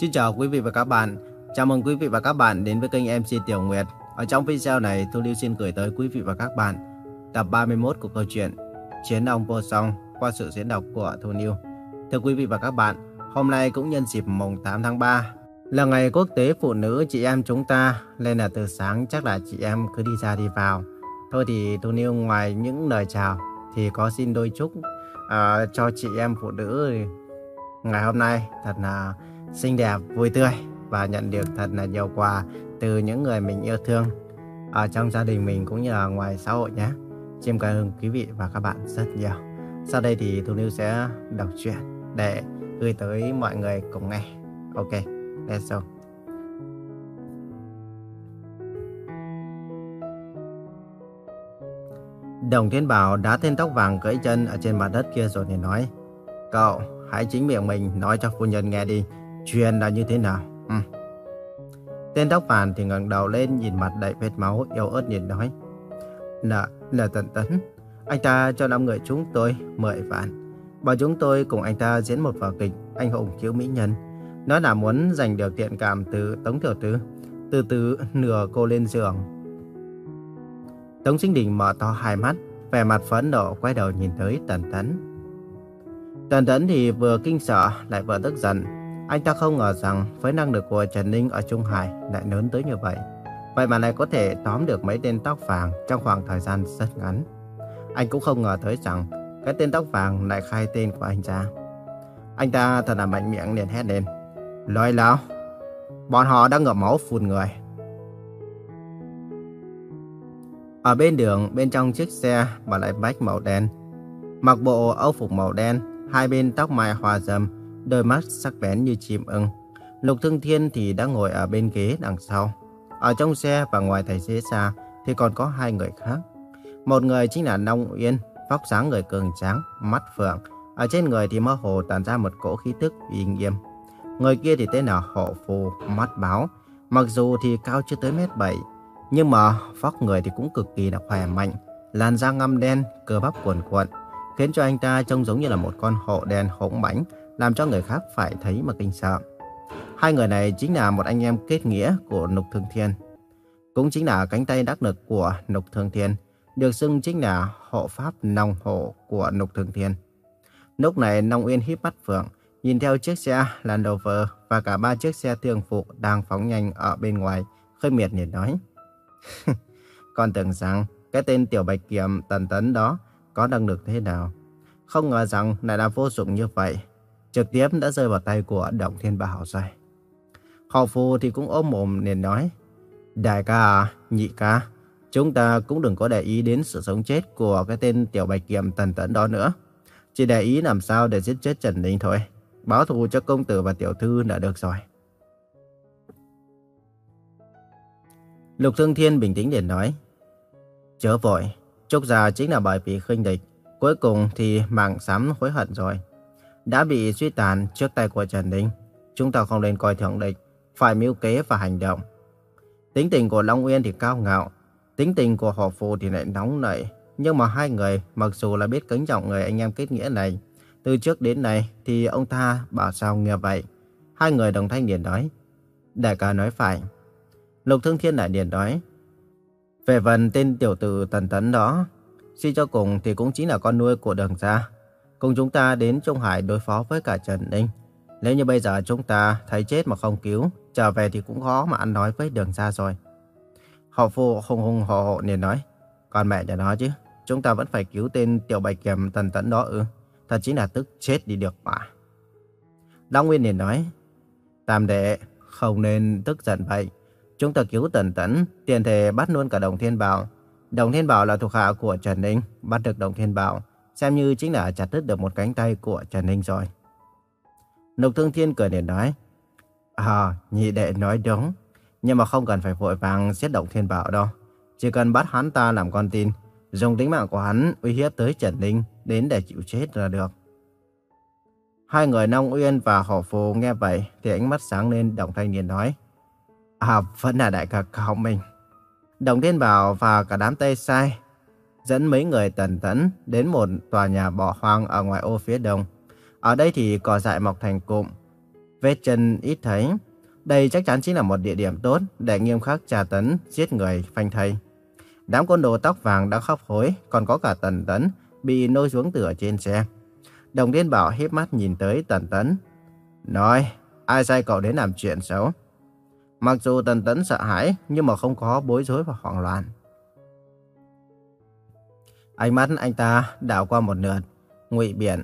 Xin chào quý vị và các bạn. Chào mừng quý vị và các bạn đến với kênh MC Tiểu Nguyệt. Ở trong video này, Thu Lưu xin gửi tới quý vị và các bạn tập 31 của câu chuyện Chiến ông vô song qua sự diễn đọc của Thu Lưu. Thưa quý vị và các bạn, hôm nay cũng nhân dịp mùng 8 tháng 3 là ngày quốc tế phụ nữ chị em chúng ta, nên là từ sáng chắc là chị em cứ đi ra đi vào. Thôi thì Thu Lưu ngoài những lời chào thì có xin đôi chúc uh, cho chị em phụ nữ ngày hôm nay thật là xinh đẹp, vui tươi và nhận được thật là nhiều quà từ những người mình yêu thương ở trong gia đình mình cũng như là ngoài xã hội nhé. Xin cảm ơn quý vị và các bạn rất nhiều. Sau đây thì Thu Lưu sẽ đọc truyện để gửi tới mọi người cùng nghe. Ok, let's go. Đồng Thiên Bảo đá tên tóc vàng cưỡi chân ở trên mặt đất kia rồi thì nói Cậu, hãy chính miệng mình nói cho phu nhân nghe đi Chuyện là như thế nào? Ừ. Tên tóc vàng thì ngẩng đầu lên nhìn mặt đầy vết máu, yếu ớt nhìn nói. Là, là Tần Tấn. Anh ta cho năm người chúng tôi 10 vạn. Bảo chúng tôi cùng anh ta diễn một vở kịch Anh hùng cứu mỹ nhân. nó là muốn giành được thiện cảm từ Tống Tiểu Tứ. Từ từ nửa cô lên giường. Tống Sinh Đình mở to hai mắt, vẻ mặt phẫn nộ quay đầu nhìn tới Tần Tấn. Trần Tấn thì vừa kinh sợ lại vừa tức giận. Anh ta không ngờ rằng với năng lực của Trần Ninh ở Trung Hải lại lớn tới như vậy. Vậy mà lại có thể tóm được mấy tên tóc vàng trong khoảng thời gian rất ngắn. Anh cũng không ngờ tới rằng cái tên tóc vàng lại khai tên của anh ra. Anh ta thật là mạnh miệng liền hét lên. Lôi lão, bọn họ đang ngập máu phun người. Ở bên đường, bên trong chiếc xe và lại bách màu đen. Mặc bộ âu phục màu đen, hai bên tóc mai hoa râm, đôi mắt sắc bén như chim ưng. Lục Thương Thiên thì đang ngồi ở bên ghế đằng sau. Ở trong xe và ngoài tài xế xa thì còn có hai người khác. Một người chính là Nông Uyên, vóc dáng người cường tráng, mắt phượng. Ở trên người thì mơ hồ tản ra một cỗ khí tức uy nghiêm. Người kia thì tên là Hộ Phù, mắt báo. Mặc dù thì cao chưa tới mét bảy, nhưng mà vóc người thì cũng cực kỳ là khỏe mạnh. Làn da ngăm đen, cơ bắp cuồn cuộn, khiến cho anh ta trông giống như là một con hổ đen hỗn bánh, làm cho người khác phải thấy mà kinh sợ. Hai người này chính là một anh em kết nghĩa của Nục Thương Thiên. Cũng chính là cánh tay đắc lực của Nục Thương Thiên, được xưng chính là hộ pháp nòng hộ của Nục Thương Thiên. Lúc này Nông Uyên híp mắt phượng, nhìn theo chiếc xe Land Rover và cả ba chiếc xe thương phụ đang phóng nhanh ở bên ngoài, khơi miệt nhìn nói. Con tưởng rằng cái tên Tiểu Bạch Kiểm tần tấn đó có năng lực thế nào. Không ngờ rằng lại là vô dụng như vậy trực tiếp đã rơi vào tay của Động Thiên Bảo rồi. Họ phù thì cũng ôm mồm nên nói, Đại ca à, nhị ca, chúng ta cũng đừng có để ý đến sự sống chết của cái tên Tiểu Bạch Kiệm tần tẫn đó nữa. Chỉ để ý làm sao để giết chết Trần Ninh thôi. Báo thù cho công tử và tiểu thư đã được rồi. Lục Thương Thiên bình tĩnh để nói, Chớ vội, Trúc Gia chính là bởi vì khinh địch. Cuối cùng thì mạng sám hối hận rồi đã bị suy tàn trước tay của Trần Đinh, Chúng ta không nên coi thường địch, phải mưu kế và hành động. Tính tình của Long Uyên thì cao ngạo, tính tình của họ phù thì lại nóng nảy. Nhưng mà hai người, mặc dù là biết kính trọng người anh em kết nghĩa này, từ trước đến nay thì ông ta bảo sao nghe vậy. Hai người đồng thanh điền nói. Đại ca nói phải. Lục Thương Thiên lại điền nói. Về phần tên tiểu tử tần tấn đó, suy cho cùng thì cũng chính là con nuôi của đường gia cùng chúng ta đến Trung Hải đối phó với cả Trần Ninh. Nếu như bây giờ chúng ta thấy chết mà không cứu, trở về thì cũng khó mà ăn nói với đường gia rồi. Họ phụ hùng hùng hộ hộ liền nói, con mẹ nhà nó chứ, chúng ta vẫn phải cứu tên tiểu bạch kiểm tần tấn đó ư. Thật chính là tức chết đi được mà. Long Nguyên liền nói, Tam đệ, không nên tức giận vậy. Chúng ta cứu tần tấn, tiền thể bắt luôn cả Đồng Thiên Bảo. Đồng Thiên Bảo là thuộc hạ của Trần Ninh, bắt được Đồng Thiên Bảo xem như chính là chặt đứt được một cánh tay của Trần Ninh rồi. Lục Thương Thiên cười để nói, À, nhị đệ nói đúng, nhưng mà không cần phải vội vàng giết đồng thiên bảo đâu. Chỉ cần bắt hắn ta làm con tin, dùng tính mạng của hắn uy hiếp tới Trần Ninh đến để chịu chết là được. Hai người Nông Uyên và Hổ Phù nghe vậy thì ánh mắt sáng lên đồng thanh niên nói, À, vẫn là đại ca cao minh. Đồng Thiên Bảo và cả đám Tây Sai dẫn mấy người tần tấn đến một tòa nhà bỏ hoang ở ngoài ô phía đông. Ở đây thì cỏ dại mọc thành cụm. vết chân ít thấy. Đây chắc chắn chính là một địa điểm tốt để nghiêm khắc tra tấn, giết người, phanh thây. Đám côn đồ tóc vàng đã khóc hối, còn có cả Tần Tấn bị nôi xuống từ ở trên xe. Đồng Thiên Bảo hiếp mắt nhìn tới Tần Tấn. Nói, ai sai cậu đến làm chuyện xấu? Mặc dù Tần Tấn sợ hãi, nhưng mà không có bối rối và hoảng loạn. Ánh mắt anh ta đảo qua một lượt, ngụy biện.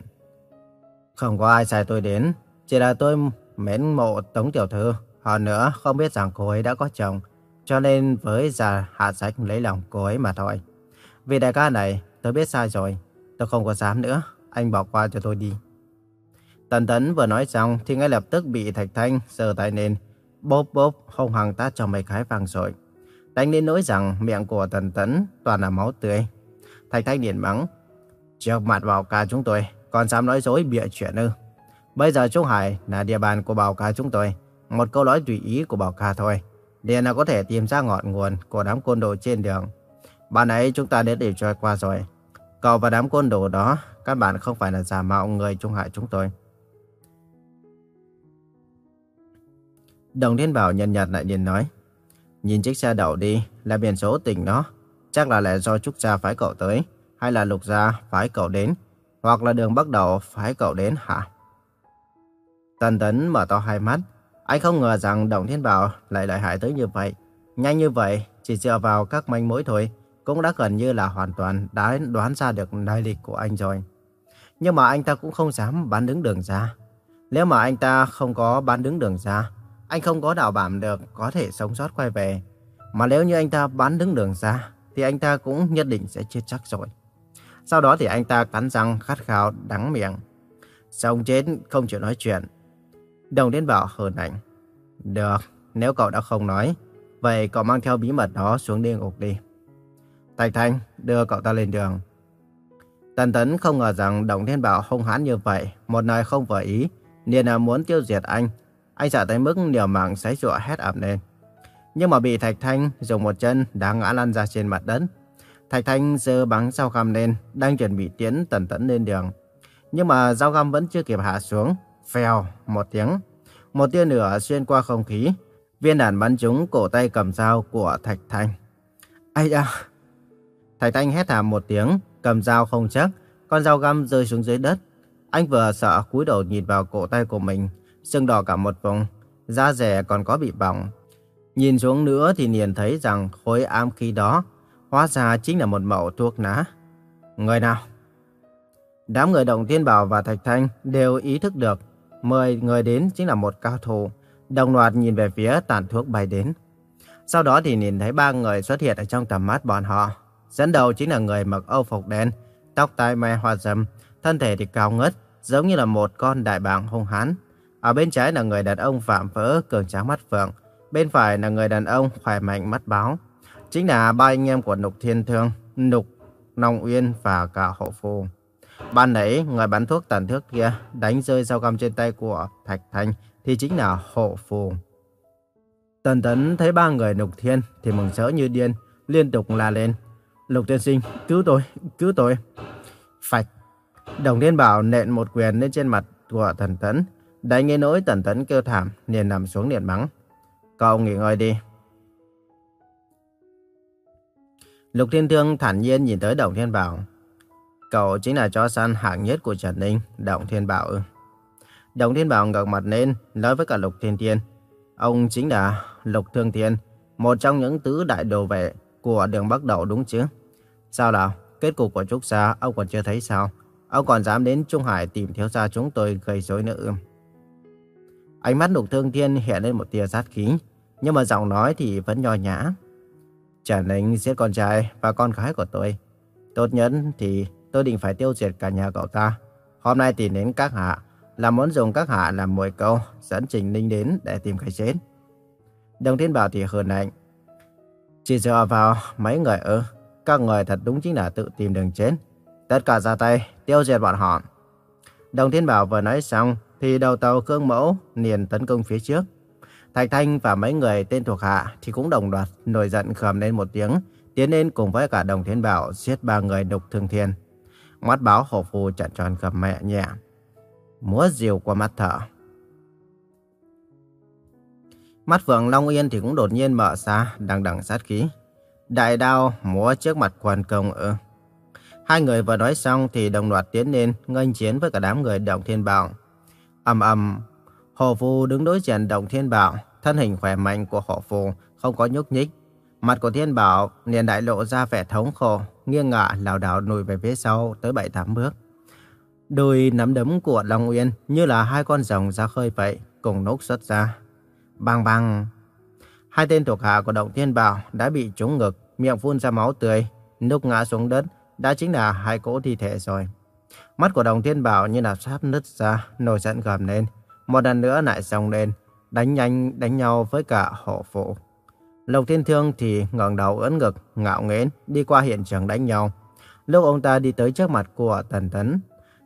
Không có ai sai tôi đến, chỉ là tôi mến mộ Tống Tiểu Thư. Hơn nữa, không biết rằng cô ấy đã có chồng, cho nên với già hạ sách lấy lòng cô ấy mà thôi. Vì đại ca này, tôi biết sai rồi, tôi không có dám nữa, anh bỏ qua cho tôi đi. Tần Tấn vừa nói xong thì ngay lập tức bị Thạch Thanh sờ tay lên, bốp bốp hung hăng tát cho mấy cái vàng rồi. Đánh đến nỗi rằng miệng của Tần Tấn toàn là máu tươi. Thạch Thanh điện mắng, trước mặt bảo ca chúng tôi, còn dám nói dối bịa chuyện ư. Bây giờ Trung Hải là địa bàn của bảo ca chúng tôi, một câu nói tùy ý của bảo ca thôi. liền là có thể tìm ra ngọn nguồn của đám côn đồ trên đường. Bạn ấy chúng ta đã điều tra qua rồi. Cậu và đám côn đồ đó, các bạn không phải là giả mạo người Trung Hải chúng tôi. Đồng Thiên Bảo nhàn nhạt lại liền nói. Nhìn chiếc xe đậu đi, là biển số tỉnh nó. Chắc là lẽ do Trúc Gia phái cậu tới, hay là Lục Gia phái cậu đến, hoặc là đường bắt đầu phái cậu đến hả? Tần Tấn mở to hai mắt. Anh không ngờ rằng Đồng Thiên Bảo lại lợi hại tới như vậy. Nhanh như vậy, chỉ dựa vào các manh mối thôi, cũng đã gần như là hoàn toàn đã đoán ra được lai lịch của anh rồi. Nhưng mà anh ta cũng không dám bán đứng đường ra. Nếu mà anh ta không có bán đứng đường ra, anh không có đảo bảm được có thể sống sót quay về. Mà nếu như anh ta bán đứng đường ra, thì anh ta cũng nhất định sẽ chết chắc rồi. Sau đó thì anh ta cắn răng khát khao đắng miệng. Xong chết không chịu nói chuyện. Đồng đến Bảo hờn ảnh. Được, nếu cậu đã không nói, vậy cậu mang theo bí mật đó xuống địa ngục đi. Thạch Thanh, đưa cậu ta lên đường. Tần Tấn không ngờ rằng Đồng Thiên Bảo hung hãn như vậy, một lời không vừa ý, liền là muốn tiêu diệt anh. Anh sợ tới mức liều mạng sấy rụa hét ẩm lên. Nhưng mà bị Thạch Thanh dùng một chân đá ngã lăn ra trên mặt đất. Thạch Thanh giơ bắn dao găm lên, đang chuẩn bị tiến Tần tẫn lên đường. Nhưng mà dao găm vẫn chưa kịp hạ xuống. Phèo, một tiếng. Một tia lửa xuyên qua không khí. Viên đạn bắn trúng cổ tay cầm dao của Thạch Thanh. Ây da! Thạch Thanh hét thảm một tiếng, cầm dao không chắc, con dao găm rơi xuống dưới đất. Anh vừa sợ cúi đầu nhìn vào cổ tay của mình, sưng đỏ cả một vùng, da rẻ còn có bị bỏng. Nhìn xuống nữa thì liền thấy rằng khối am khí đó hóa ra chính là một mẩu thuốc ná. Người nào? Đám người Đồng Thiên Bảo và Thạch Thanh đều ý thức được mời người đến chính là một cao thủ, đồng loạt nhìn về phía tàn thuốc bay đến. Sau đó thì nhìn thấy ba người xuất hiện ở trong tầm mắt bọn họ. Dẫn đầu chính là người mặc âu phục đen, tóc tai mai hoa râm, thân thể thì cao ngất, giống như là một con đại bàng hung hãn. Ở bên trái là người đàn ông phạm vỡ cường tráng mắt phượng, bên phải là người đàn ông khỏe mạnh mắt báo. Chính là ba anh em của Nục Thiên Thương, Nục, Nông Uyên và cả Hộ Phu. Ban nãy, người bán thuốc tàn thước kia đánh rơi dao găm trên tay của Thạch Thanh thì chính là Hộ Phu. Tần Tấn thấy ba người Nục Thiên thì mừng rỡ như điên, liên tục la lên. Lục tiên sinh, cứu tôi, cứu tôi. Phạch. Đồng Thiên Bảo nện một quyền lên trên mặt của Tần Tấn đại nghe nỗi Tần Tấn kêu thảm, liền nằm xuống liền mắng. Cậu nghỉ ngơi đi. Lục Thiên Thương thản nhiên nhìn tới Đồng Thiên Bảo. Cậu chính là chó săn hạng nhất của Trần Ninh, Đồng Thiên Bảo ư. Đồng Thiên Bảo ngẩng mặt lên, nói với cả Lục Thiên Thiên. Ông chính là Lục Thương Thiên, một trong những tứ đại đồ vệ của đường Bắc Đậu đúng chứ? Sao nào? Kết cục của Trúc Sa ông còn chưa thấy sao? Ông còn dám đến Trung Hải tìm thiếu gia chúng tôi gây rối nữa Ánh mắt Lục Thương Thiên hiện lên một tia sát khí, nhưng mà giọng nói thì vẫn nho nhã. Trần Ninh giết con trai và con gái của tôi. Tốt nhất thì tôi định phải tiêu diệt cả nhà cậu ta. Hôm nay tìm đến các hạ là muốn dùng các hạ làm mồi câu dẫn Trình Ninh đến để tìm cái chết. Đồng Thiên Bảo thì hờn lạnh. Chỉ dựa vào mấy người ư, các người thật đúng chính là tự tìm đường chết. Tất cả ra tay, tiêu diệt bọn họ. Đồng Thiên Bảo vừa nói xong, thì đầu tàu Khương Mẫu liền tấn công phía trước. Thạch Thanh và mấy người tên thuộc hạ thì cũng đồng loạt nổi giận khầm lên một tiếng, tiến lên cùng với cả Đồng Thiên Bảo giết ba người đục thương thiên. Mắt báo hổ phù trận tròn cầm mẹ nhẹ, múa diều qua mắt thở. Mắt Phượng Long Yên thì cũng đột nhiên mở ra, đằng đằng sát khí. Đại đao múa trước mặt quan công ư. Hai người vừa nói xong thì đồng loạt tiến lên, nghênh chiến với cả đám người đồng Thiên Bảo ầm ầm, Hồ Phù đứng đối diện Động Thiên Bảo, thân hình khỏe mạnh của Hồ Phù không có nhúc nhích. Mặt của Thiên Bảo liền đại lộ ra vẻ thống khổ, nghiêng ngả lảo đảo lùi về phía sau tới bảy tám bước. Đôi nắm đấm của Long Uyên như là hai con rồng ra khơi vậy, cùng nốc xuất ra. Bang bang. Hai tên thuộc hạ của Động Thiên Bảo đã bị trúng ngực, miệng phun ra máu tươi, núc ngã xuống đất, đã chính là hai cỗ thi thể rồi. Mắt của Đồng Thiên Bảo như là sắp nứt ra, nổi giận gầm lên. Một lần nữa lại xông lên, đánh nhanh đánh nhau với cả hộ phụ. Lục Thiên Thương thì ngẩng đầu ưỡn ngực, ngạo nghến, đi qua hiện trường đánh nhau. Lúc ông ta đi tới trước mặt của Tần Tấn,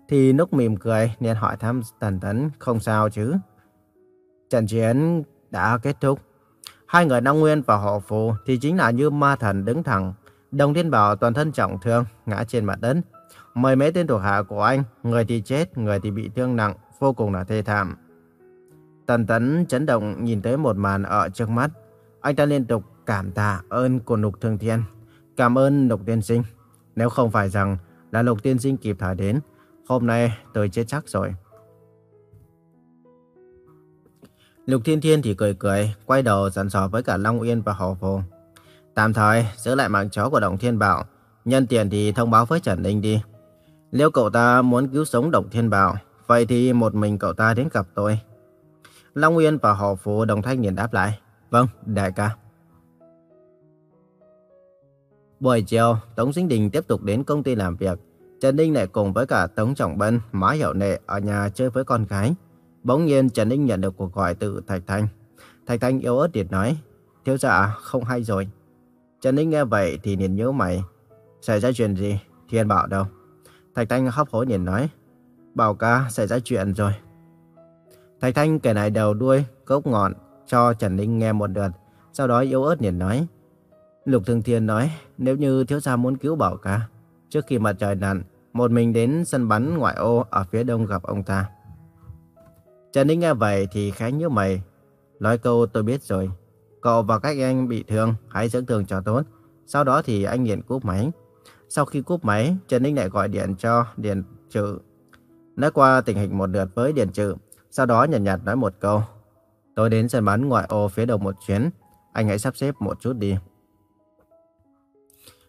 thì Núc mỉm cười nên hỏi thăm Tần Tấn không sao chứ. Trận chiến đã kết thúc. Hai người Nam Nguyên và Hộ Phù thì chính là như ma thần đứng thẳng. Đồng Thiên Bảo toàn thân trọng thương, ngã trên mặt đất. Mười mấy tên thuộc hạ của anh, người thì chết, người thì bị thương nặng, vô cùng là thê thảm. Tần Tấn chấn động nhìn thấy một màn ở trước mắt. Anh ta liên tục cảm tạ ơn của Lục Thương Thiên. Cảm ơn Lục Tiên Sinh. Nếu không phải rằng là Lục Tiên Sinh kịp thời đến, hôm nay tôi chết chắc rồi. Lục Thiên Thiên thì cười cười, quay đầu dặn dò với cả Long Uyên và Hồ Vô. Tạm thời giữ lại mạng chó của Đồng Thiên Bảo, nhân tiện thì thông báo với Trần Ninh đi. Nếu cậu ta muốn cứu sống Đồng Thiên Bảo, vậy thì một mình cậu ta đến gặp tôi. Long Uyên và Hồ Phụ đồng thanh nhìn đáp lại. Vâng, đại ca. Buổi chiều, Tống Sinh Đình tiếp tục đến công ty làm việc. Trần Ninh lại cùng với cả Tống Trọng Bân, Má Hiểu Nệ ở nhà chơi với con gái. Bỗng nhiên Trần Ninh nhận được cuộc gọi từ Thạch Thanh. Thạch Thanh yếu ớt điệt nói, thiếu dạ không hay rồi. Trần Ninh nghe vậy thì liền nhớ mày. Xảy ra chuyện gì? Thiên bảo đâu? Thạch Thanh hấp hối liền nói, bảo ca xảy ra chuyện rồi. Thạch Thanh kể lại đầu đuôi, gốc ngọn cho Trần Ninh nghe một lượt, sau đó yếu ớt liền nói. Lục Thương Thiên nói, nếu như thiếu gia muốn cứu bảo ca, trước khi mặt trời lặn, một mình đến sân bắn ngoại ô ở phía đông gặp ông ta. Trần Ninh nghe vậy thì khá như mày. Nói câu tôi biết rồi. Cậu và các anh bị thương, hãy dưỡng thương cho tốt. Sau đó thì anh liền cúp máy. Sau khi cúp máy, Trần Ninh lại gọi điện cho Điền Trự. Nói qua tình hình một lượt với Điền Trự. Sau đó nhàn nhạt, nhạt nói một câu. Tôi đến sân bắn ngoại ô phía đầu một chuyến. Anh hãy sắp xếp một chút đi.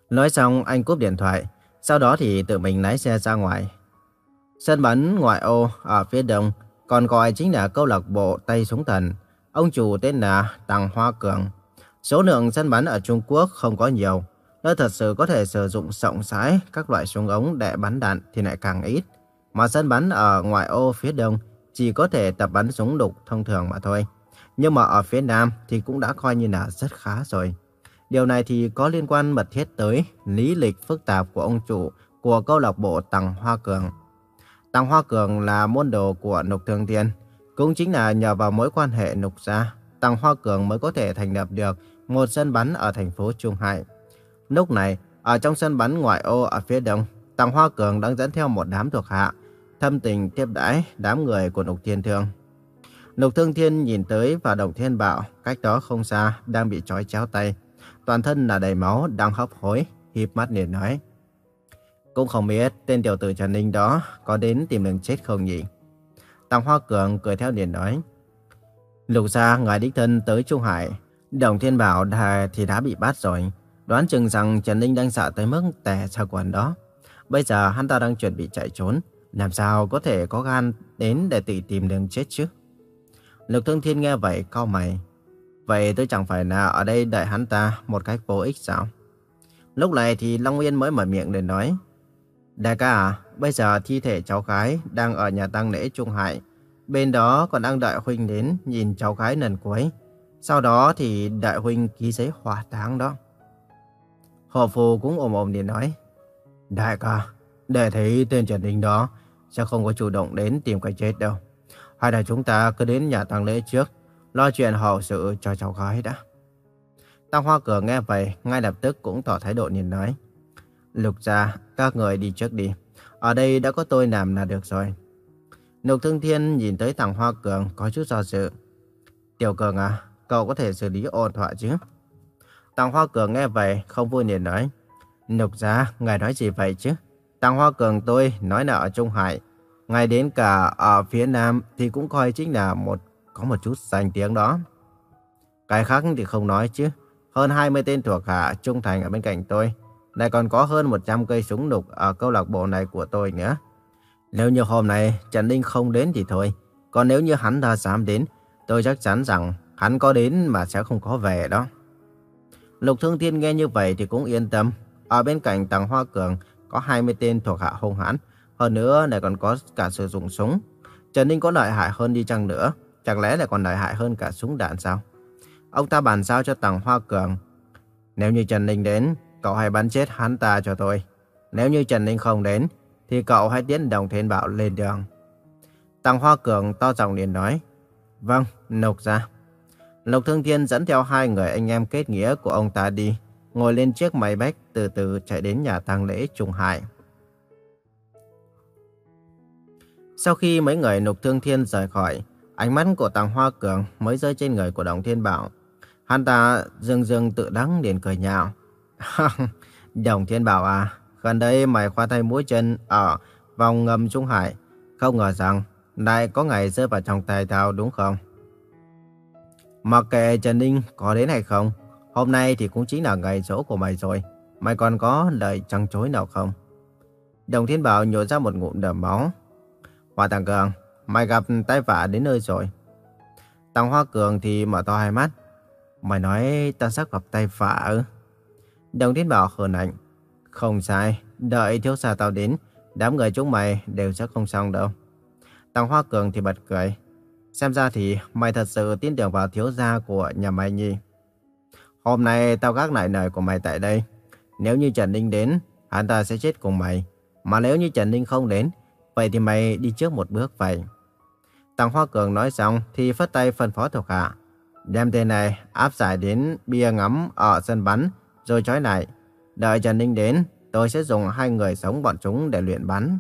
Nói xong anh cúp điện thoại. Sau đó thì tự mình lái xe ra ngoài. Sân bắn ngoại ô ở phía đông còn gọi chính là câu lạc bộ Tây Súng Thần. Ông chủ tên là Tăng Hoa Cường. Số lượng sân bắn ở Trung Quốc không có nhiều. Nơi thật sự có thể sử dụng rộng rãi các loại súng ống để bắn đạn thì lại càng ít. Mà sân bắn ở ngoại ô phía đông chỉ có thể tập bắn súng đục thông thường mà thôi. Nhưng mà ở phía nam thì cũng đã coi như là rất khá rồi. Điều này thì có liên quan mật thiết tới lý lịch phức tạp của ông chủ của câu lạc bộ Tăng Hoa Cường. Tăng Hoa Cường là môn đồ của Nục thường tiên, Cũng chính là nhờ vào mối quan hệ Nục gia, Tăng Hoa Cường mới có thể thành lập được một sân bắn ở thành phố Trung Hải. Lúc này, ở trong sân bắn ngoại ô ở phía đông, Tăng Hoa Cường đang dẫn theo một đám thuộc hạ, thâm tình tiếp đãi đám người của lục Thiên Thương. lục Thương Thiên nhìn tới và Đồng Thiên Bảo, cách đó không xa, đang bị trói chéo tay. Toàn thân là đầy máu, đang hấp hối, híp mắt liền nói. Cũng không biết tên tiểu tử Trần Ninh đó có đến tìm đường chết không nhỉ? Tăng Hoa Cường cười theo liền nói. Lục gia ngài đích thân tới Trung Hải. Đồng Thiên Bảo thì đã bị bắt rồi. Đoán chừng rằng Trần Ninh đang sợ tới mức tè ra quần đó. Bây giờ hắn ta đang chuẩn bị chạy trốn. Làm sao có thể có gan đến để tự tìm đường chết chứ? Lục Thương Thiên nghe vậy cau mày. Vậy tôi chẳng phải là ở đây đợi hắn ta một cách vô ích sao? Lúc này thì Long Yên mới mở miệng để nói. Đại ca à, bây giờ thi thể cháu gái đang ở nhà tang lễ Trung Hải. Bên đó còn đang đợi huynh đến nhìn cháu gái lần cuối. Sau đó thì đại huynh ký giấy hỏa táng đó. Hồ Phù cũng ồm ồm điện nói. Đại ca, để thấy tên Trần Đình đó sẽ không có chủ động đến tìm cái chết đâu. Hay là chúng ta cứ đến nhà tang lễ trước, lo chuyện hậu sự cho cháu gái đã. Tăng Hoa Cửa nghe vậy, ngay lập tức cũng tỏ thái độ nhìn nói. Lục gia, các người đi trước đi. Ở đây đã có tôi làm là được rồi. Lục Thương Thiên nhìn tới tăng Hoa Cường có chút do dự. Tiểu Cường à, cậu có thể xử lý ổn thỏa chứ? Tăng Hoa Cường nghe vậy, không vui liền nói. Nục gia, ngài nói gì vậy chứ? Tăng Hoa Cường tôi nói là ở Trung Hải. Ngài đến cả ở phía Nam thì cũng coi chính là một có một chút danh tiếng đó. Cái khác thì không nói chứ. Hơn 20 tên thuộc hạ trung thành ở bên cạnh tôi. Lại còn có hơn 100 cây súng nục ở câu lạc bộ này của tôi nữa. Nếu như hôm nay Trần Ninh không đến thì thôi. Còn nếu như hắn đã dám đến, tôi chắc chắn rằng hắn có đến mà sẽ không có về đó. Lục Thương Thiên nghe như vậy thì cũng yên tâm. Ở bên cạnh Tàng Hoa Cường có 20 tên thuộc hạ hung hãn. Hơn nữa lại còn có cả sử dụng súng. Trần Ninh có lợi hại hơn đi chăng nữa. Chẳng lẽ lại còn lợi hại hơn cả súng đạn sao? Ông ta bàn giao cho Tàng Hoa Cường. Nếu như Trần Ninh đến, cậu hãy bắn chết hắn ta cho tôi. Nếu như Trần Ninh không đến, thì cậu hãy tiến đồng thiên bảo lên đường. Tàng Hoa Cường to giọng liền nói. Vâng, nộp ra. Lục Thương Thiên dẫn theo hai người anh em kết nghĩa của ông ta đi, ngồi lên chiếc máy bách từ từ chạy đến nhà tang lễ Trung Hải. Sau khi mấy người Lục Thương Thiên rời khỏi, ánh mắt của Tàng Hoa Cường mới rơi trên người của Đồng Thiên Bảo. Hắn ta dưng dưng tự đắng liền cười nhạo. Đồng Thiên Bảo à, gần đây mày khoa tay mũi chân ở vòng ngầm Trung Hải. Không ngờ rằng lại có ngày rơi vào trong tay tao đúng không? Mặc kệ Trần Ninh có đến hay không, hôm nay thì cũng chính là ngày rỗ của mày rồi. Mày còn có lời trăng chối nào không? Đồng Thiên Bảo nhổ ra một ngụm đầm máu. Hoa tàng Cường, mày gặp tai vạ đến nơi rồi. tàng Hoa Cường thì mở to hai mắt. Mày nói ta sắp gặp tai vạ ư? Đồng Thiên Bảo hờn ảnh. Không sai, đợi thiếu gia tao đến, đám người chúng mày đều sẽ không xong đâu. tàng Hoa Cường thì bật cười. Xem ra thì mày thật sự tin tưởng vào thiếu gia của nhà mày nhỉ? Hôm nay tao gác lại lời của mày tại đây. Nếu như Trần Ninh đến, hắn ta sẽ chết cùng mày. Mà nếu như Trần Ninh không đến, vậy thì mày đi trước một bước vậy. Tăng Hoa Cường nói xong thì phất tay phân phó thuộc hạ. Đem tên này áp giải đến bia ngắm ở sân bắn, rồi trói lại. Đợi Trần Ninh đến, tôi sẽ dùng hai người sống bọn chúng để luyện bắn.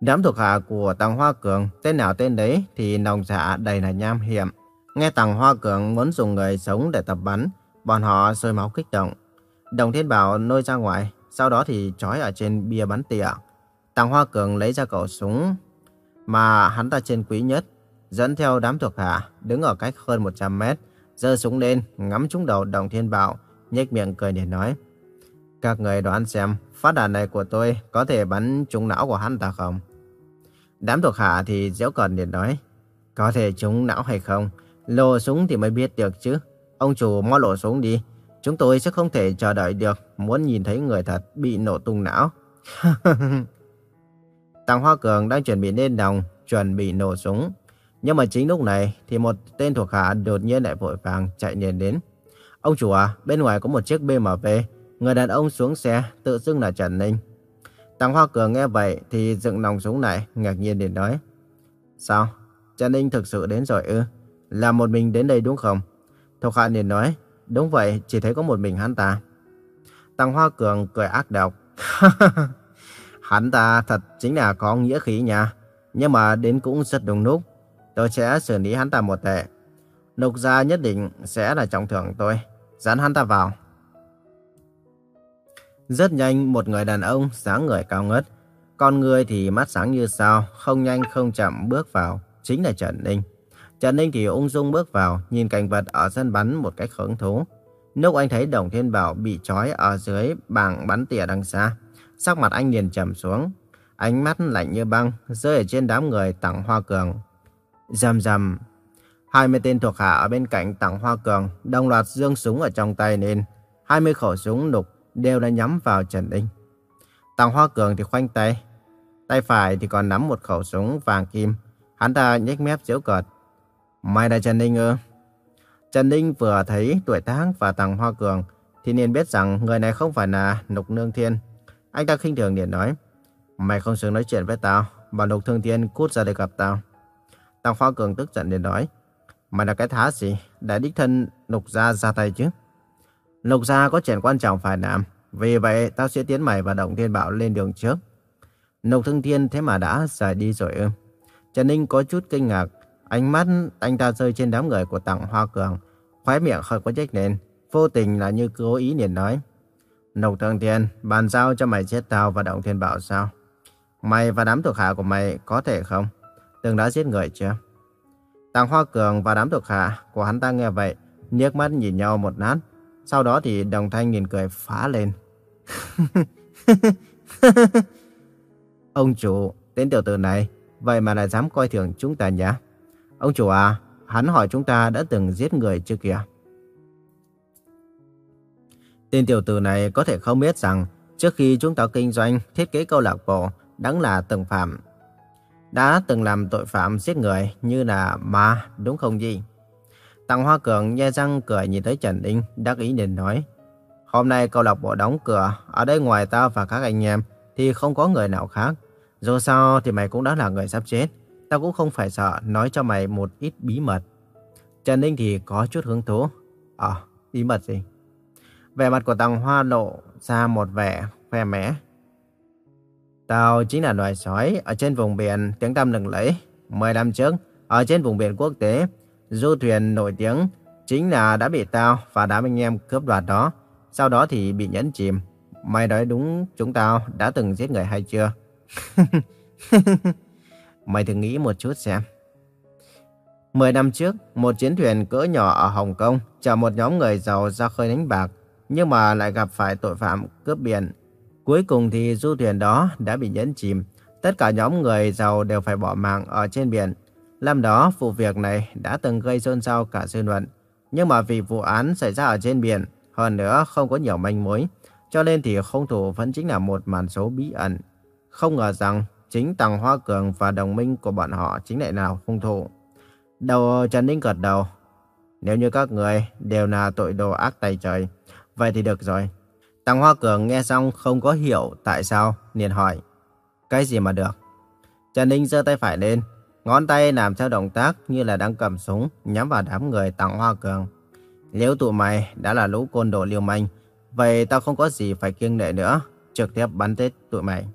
Đám thuộc hạ của Tăng Hoa Cường, tên nào tên đấy thì nồng dạ đầy là nham hiểm. Nghe Tăng Hoa Cường muốn dùng người sống để tập bắn, bọn họ sôi máu kích động. Đồng Thiên Bảo nôi ra ngoài, sau đó thì trói ở trên bia bắn tỉa. Tăng Hoa Cường lấy ra khẩu súng mà hắn ta trên quý nhất, dẫn theo đám thuộc hạ, đứng ở cách hơn 100 mét, giơ súng lên, ngắm trúng đầu Đồng Thiên Bảo, nhếch miệng cười để nói. Các người đoán xem, phát đạn này của tôi có thể bắn trúng não của hắn ta không? Đám thuộc hạ thì dễu cợt liền nói, có thể chúng não hay không, lộ súng thì mới biết được chứ. Ông chủ mau lộ súng đi, chúng tôi sẽ không thể chờ đợi được, muốn nhìn thấy người thật bị nổ tung não. Tàng Hoa Cường đang chuẩn bị lên đồng, chuẩn bị nổ súng. Nhưng mà chính lúc này thì một tên thuộc hạ đột nhiên lại vội vàng chạy liền đến. Ông chủ à, bên ngoài có một chiếc BMW, người đàn ông xuống xe tự xưng là Trần Ninh. Tăng Hoa Cường nghe vậy thì dựng nòng súng lại, ngạc nhiên để nói. Sao? Trần Ninh thực sự đến rồi ư? Là một mình đến đây đúng không? Thuộc hạ liền nói. Đúng vậy, chỉ thấy có một mình hắn ta. Tăng Hoa Cường cười ác độc. hắn ta thật chính là có nghĩa khí nha. Nhưng mà đến cũng rất đúng lúc. Tôi sẽ xử lý hắn ta một tệ. Lục gia nhất định sẽ là trọng thưởng tôi. Dán hắn ta vào. Rất nhanh một người đàn ông sáng người cao ngất. Con người thì mắt sáng như sao, không nhanh không chậm bước vào, chính là Trần Ninh. Trần Ninh thì ung dung bước vào, nhìn cảnh vật ở sân bắn một cách hứng thú. Lúc anh thấy Đồng Thiên Bảo bị trói ở dưới bảng bắn tỉa đằng xa, sắc mặt anh liền trầm xuống. Ánh mắt lạnh như băng, rơi ở trên đám người tặng hoa cường. Rầm rầm. Hai mươi tên thuộc hạ ở bên cạnh tặng hoa cường, đồng loạt dương súng ở trong tay nên Hai mươi khẩu súng nục đều là nhắm vào Trần Ninh. Tàng Hoa Cường thì khoanh tay, tay phải thì còn nắm một khẩu súng vàng kim. Hắn ta nhếch mép giễu cợt. Mày là Trần Ninh ư? Trần Ninh vừa thấy tuổi tác và Tàng Hoa Cường thì nên biết rằng người này không phải là Nục Nương Thiên. Anh ta khinh thường liền nói, mày không xứng nói chuyện với tao, bảo Nục Thương Thiên cút ra để gặp tao. Tàng Hoa Cường tức giận liền nói, mày là cái thá gì, đã đích thân Nục ra ra tay chứ? Lục gia có chuyện quan trọng phải làm. Vì vậy, tao sẽ tiến mày và Động Thiên Bảo lên đường trước. Lục Thương Thiên thế mà đã rời đi rồi ư. Trần Ninh có chút kinh ngạc. Ánh mắt anh ta rơi trên đám người của Tặng Hoa Cường, khóe miệng hơi có trách lên, vô tình là như cố ý liền nói. Lục Thương Thiên, bàn giao cho mày giết tao và Động Thiên Bảo sao? Mày và đám thuộc hạ của mày có thể không? Từng đã giết người chưa? Tàng Hoa Cường và đám thuộc hạ của hắn ta nghe vậy, nhếch mắt nhìn nhau một nát. Sau đó thì đồng thanh nhìn cười phá lên. Ông chủ, tên tiểu tử này, vậy mà lại dám coi thường chúng ta nhá. Ông chủ à, hắn hỏi chúng ta đã từng giết người chưa kìa. Tên tiểu tử này có thể không biết rằng trước khi chúng ta kinh doanh thiết kế câu lạc bộ đáng là từng phạm. Đã từng làm tội phạm giết người như là ma, đúng không gì? Tăng Hoa Cường nhe răng cười nhìn tới Trần Ninh, đắc ý nên nói. Hôm nay câu lạc bộ đóng cửa, ở đây ngoài ta và các anh em thì không có người nào khác. Dù sao thì mày cũng đã là người sắp chết, ta cũng không phải sợ nói cho mày một ít bí mật. Trần Ninh thì có chút hứng thú. Ờ, bí mật gì? Vẻ mặt của Tăng Hoa lộ ra một vẻ khoe mẽ. Tao chính là loài sói ở trên vùng biển tiếng tăm lừng lẫy. Mười năm trước, ở trên vùng biển quốc tế, du thuyền nổi tiếng chính là đã bị tao và đám anh em cướp đoạt đó. Sau đó thì bị nhấn chìm. Mày nói đúng chúng tao đã từng giết người hay chưa? Mày thử nghĩ một chút xem. Mười năm trước, một chiến thuyền cỡ nhỏ ở Hồng Kông chở một nhóm người giàu ra khơi đánh bạc, nhưng mà lại gặp phải tội phạm cướp biển. Cuối cùng thì du thuyền đó đã bị nhấn chìm. Tất cả nhóm người giàu đều phải bỏ mạng ở trên biển. Năm đó, vụ việc này đã từng gây xôn xao cả dư luận. Nhưng mà vì vụ án xảy ra ở trên biển, hơn nữa không có nhiều manh mối, cho nên thì hung thủ vẫn chính là một màn số bí ẩn. Không ngờ rằng chính tăng Hoa Cường và đồng minh của bọn họ chính lại là hung thủ. Đầu Trần Ninh gật đầu. Nếu như các người đều là tội đồ ác tay trời, vậy thì được rồi. tăng Hoa Cường nghe xong không có hiểu tại sao, liền hỏi. Cái gì mà được? Trần Ninh giơ tay phải lên, ngón tay làm theo động tác như là đang cầm súng nhắm vào đám người tặng Hoa Cường. Nếu tụi mày đã là lũ côn đồ liều manh, vậy tao không có gì phải kiêng nệ nữa, trực tiếp bắn chết tụi mày.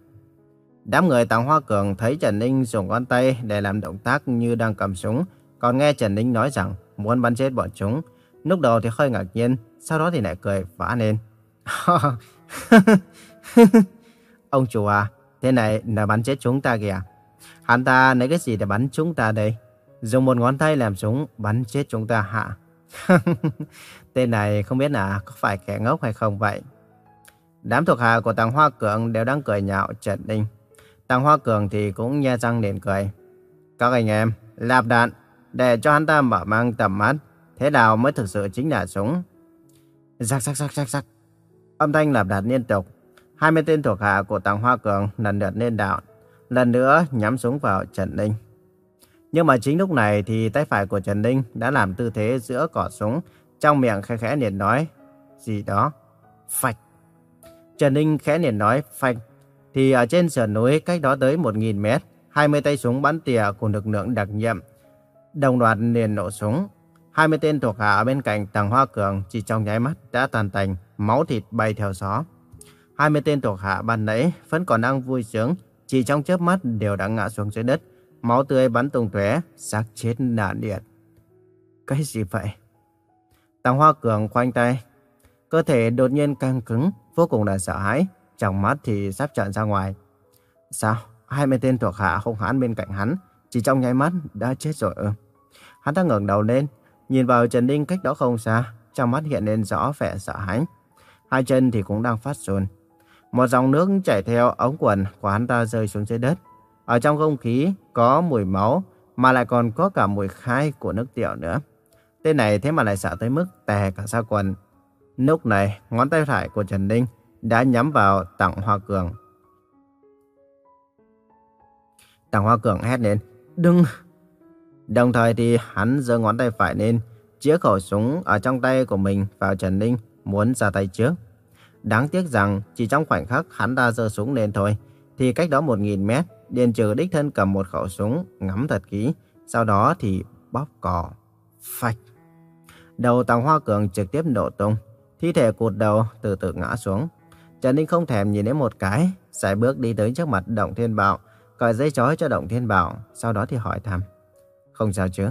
Đám người tặng Hoa Cường thấy Trần Ninh dùng ngón tay để làm động tác như đang cầm súng, còn nghe Trần Ninh nói rằng muốn bắn chết bọn chúng. Lúc đầu thì hơi ngạc nhiên, sau đó thì lại cười phá lên. Ông chủ à, thế này là bắn chết chúng ta kìa. Hắn ta lấy cái gì để bắn chúng ta đây? Dùng một ngón tay làm súng bắn chết chúng ta hả? Tên này không biết là có phải kẻ ngốc hay không vậy? Đám thuộc hạ của Tàng Hoa Cường đều đang cười nhạo Trần Ninh. Tàng Hoa Cường thì cũng nhe răng nền cười. Các anh em, lạp đạn, để cho hắn ta mở mang tầm mắt. Thế nào mới thực sự chính là súng? Rắc rắc rắc rắc rắc. Âm thanh lạp đạn liên tục. 20 tên thuộc hạ của Tàng Hoa Cường lần lượt lên đạo. Lần nữa nhắm súng vào Trần Ninh. Nhưng mà chính lúc này thì tay phải của Trần Ninh đã làm tư thế giữa cỏ súng, trong miệng khẽ khẽ liền nói gì đó. Phạch. Trần Ninh khẽ liền nói phạch Thì ở trên sườn núi cách đó tới 1.000 mét, 20 tay súng bắn tỉa của lực lượng đặc nhiệm. Đồng loạt liền nổ súng. 20 tên thuộc hạ ở bên cạnh Tàng Hoa Cường chỉ trong nháy mắt đã tàn tành, máu thịt bay theo gió. 20 tên thuộc hạ ban nãy vẫn còn đang vui sướng, chỉ trong chớp mắt đều đã ngã xuống dưới đất máu tươi bắn tung tóe, xác chết nản liệt. Cái gì vậy? Tàng Hoa Cường khoanh tay, cơ thể đột nhiên căng cứng, vô cùng là sợ hãi, trong mắt thì sắp trợn ra ngoài. Sao? Hai mươi tên thuộc hạ hung hãn bên cạnh hắn, chỉ trong nháy mắt đã chết rồi ư? Hắn ta ngẩng đầu lên, nhìn vào Trần Ninh cách đó không xa, trong mắt hiện lên rõ vẻ sợ hãi. Hai chân thì cũng đang phát run. Một dòng nước chảy theo ống quần của hắn ta rơi xuống dưới đất. Ở trong không khí có mùi máu mà lại còn có cả mùi khai của nước tiểu nữa. Tên này thế mà lại sợ tới mức tè cả ra quần. Lúc này, ngón tay phải của Trần Ninh đã nhắm vào Tặng Hoa Cường. Tặng Hoa Cường hét lên, đừng! Đồng thời thì hắn giơ ngón tay phải lên, chĩa khẩu súng ở trong tay của mình vào Trần Ninh, muốn ra tay trước. Đáng tiếc rằng chỉ trong khoảnh khắc hắn ta giơ súng lên thôi, thì cách đó 1.000 mét, Điền Trừ đích thân cầm một khẩu súng, ngắm thật kỹ, sau đó thì bóp cò, phạch. Đầu Tàng Hoa Cường trực tiếp nổ tung, thi thể cụt đầu từ từ ngã xuống. Trần Ninh không thèm nhìn đến một cái, sải bước đi tới trước mặt Động Thiên Bảo, cởi dây chói cho Động Thiên Bảo, sau đó thì hỏi thăm. không sao chứ.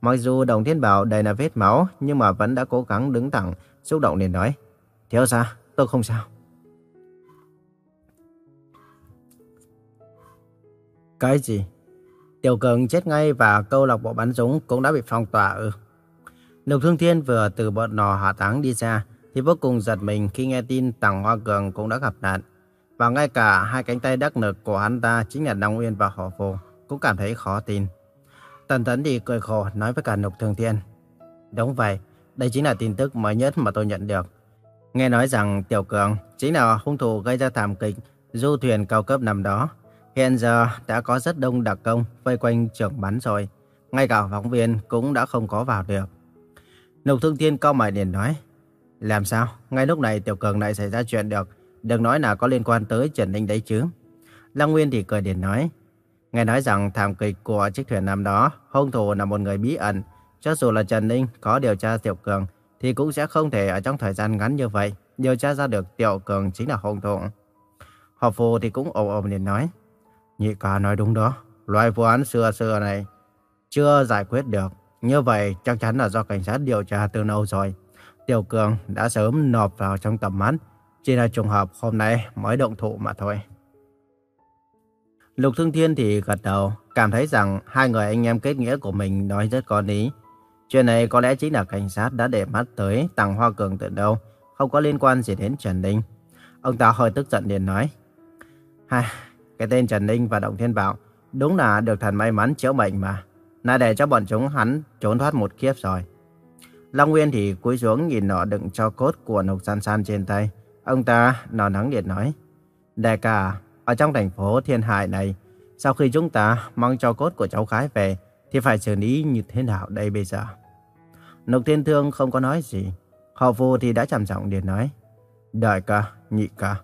Mặc dù Đồng Thiên Bảo đầy là vết máu, nhưng mà vẫn đã cố gắng đứng thẳng, xúc động liền nói. Thiếu sao? Tôi không sao. Cái gì? Tiểu cường chết ngay và câu lạc bộ bắn súng cũng đã bị phong tỏa ư. Lục Thương Thiên vừa từ bọn nò hỏa táng đi ra, thì vô cùng giật mình khi nghe tin Tằng Hoa Cường cũng đã gặp nạn. Và ngay cả hai cánh tay đắc lực của hắn ta chính là Đăng Uyên và hỏa Phù cũng cảm thấy khó tin. Tần Tấn thì cười khổ nói với cả Lục Thương Thiên. Đúng vậy, đây chính là tin tức mới nhất mà tôi nhận được. Nghe nói rằng Tiểu Cường chính là hung thủ gây ra thảm kịch du thuyền cao cấp năm đó. Hiện giờ đã có rất đông đặc công vây quanh trường bắn rồi. Ngay cả phóng viên cũng đã không có vào được. Lục Thương Thiên cao mày liền nói. Làm sao? Ngay lúc này Tiểu Cường lại xảy ra chuyện được. Đừng nói là có liên quan tới Trần Ninh đấy chứ. Lăng Nguyên thì cười điện nói. Nghe nói rằng thảm kịch của chiếc thuyền năm đó, hung thủ là một người bí ẩn. Cho dù là Trần Ninh có điều tra Tiểu Cường, thì cũng sẽ không thể ở trong thời gian ngắn như vậy điều tra ra được Tiểu Cường chính là hung thủ. Họ phù thì cũng ồm ồm liền nói. Nhị ca nói đúng đó, loại vụ án xưa xưa này chưa giải quyết được. Như vậy chắc chắn là do cảnh sát điều tra từ lâu rồi. Tiểu Cường đã sớm nộp vào trong tầm mắt. Chỉ là trùng hợp hôm nay mới động thủ mà thôi. Lục Thương Thiên thì gật đầu, cảm thấy rằng hai người anh em kết nghĩa của mình nói rất có lý. Chuyện này có lẽ chính là cảnh sát đã để mắt tới tăng Hoa Cường từ đâu, không có liên quan gì đến Trần Ninh. Ông ta hơi tức giận liền nói. Ha, cái tên Trần Ninh và Động Thiên Bảo đúng là được thần may mắn chữa bệnh mà. Là để cho bọn chúng hắn trốn thoát một kiếp rồi. Long Nguyên thì cúi xuống nhìn nọ đựng cho cốt của Nục San San trên tay. Ông ta nọ nắng điện nói. Đại ca, ở trong thành phố Thiên Hải này, sau khi chúng ta mang cho cốt của cháu gái về, thì phải xử lý như thế nào đây bây giờ? Lục Thiên Thương không có nói gì. Họ phù thì đã trầm giọng điện nói. Đại ca, nhị ca,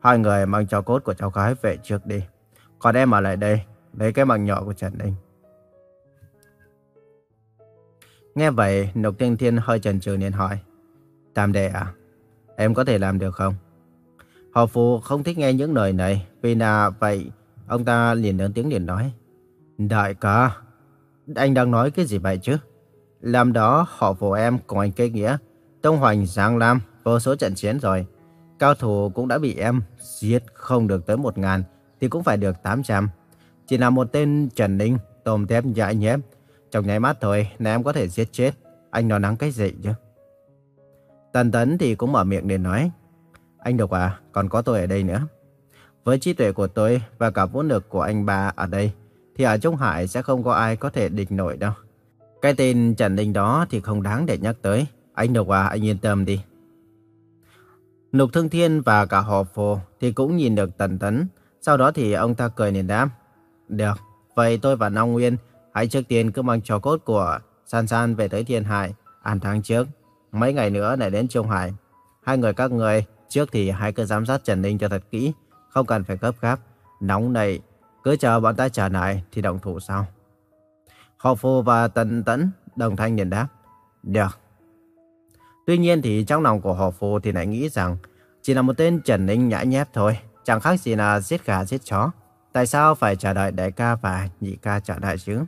hai người mang cho cốt của cháu gái về trước đi. Còn em ở lại đây, lấy cái bằng nhỏ của Trần Ninh. Nghe vậy, Lục Thiên Thiên hơi chần chừ liền hỏi. Tam đệ à, em có thể làm được không? Họ phù không thích nghe những lời này, vì là vậy, ông ta liền lớn tiếng liền nói. Đại ca, anh đang nói cái gì vậy chứ? Làm đó họ phù em cùng anh cây nghĩa, Tông Hoành Giang Lam vô số trận chiến rồi. Cao thủ cũng đã bị em giết không được tới một ngàn thì cũng phải được 800. Chỉ là một tên Trần Ninh, tôm thép anh nhép. Trong nháy mắt thôi là em có thể giết chết. Anh nói nắng cái gì chứ? Tần Tấn thì cũng mở miệng để nói. Anh Độc à, còn có tôi ở đây nữa. Với trí tuệ của tôi và cả vốn lực của anh ba ở đây, thì ở Trung Hải sẽ không có ai có thể địch nổi đâu. Cái tên Trần Ninh đó thì không đáng để nhắc tới. Anh Độc à, anh yên tâm đi. Lục Thương Thiên và cả họ phù thì cũng nhìn được Tần Tấn. Sau đó thì ông ta cười liền đáp. Được, vậy tôi và Long Nguyên hãy trước tiên cứ mang trò cốt của San San về tới Thiên Hải, an tháng trước. Mấy ngày nữa lại đến Trung Hải. Hai người các người trước thì hãy cứ giám sát Trần Ninh cho thật kỹ, không cần phải gấp gáp. Nóng này, cứ chờ bọn ta trả lại thì động thủ sau. Họ Phù và Tần Tấn đồng thanh liền đáp. Được. Tuy nhiên thì trong lòng của họ Phù thì lại nghĩ rằng chỉ là một tên Trần Ninh nhã nhép thôi, chẳng khác gì là giết gà giết chó. Tại sao phải chờ đợi đại ca và nhị ca trả lại chứ?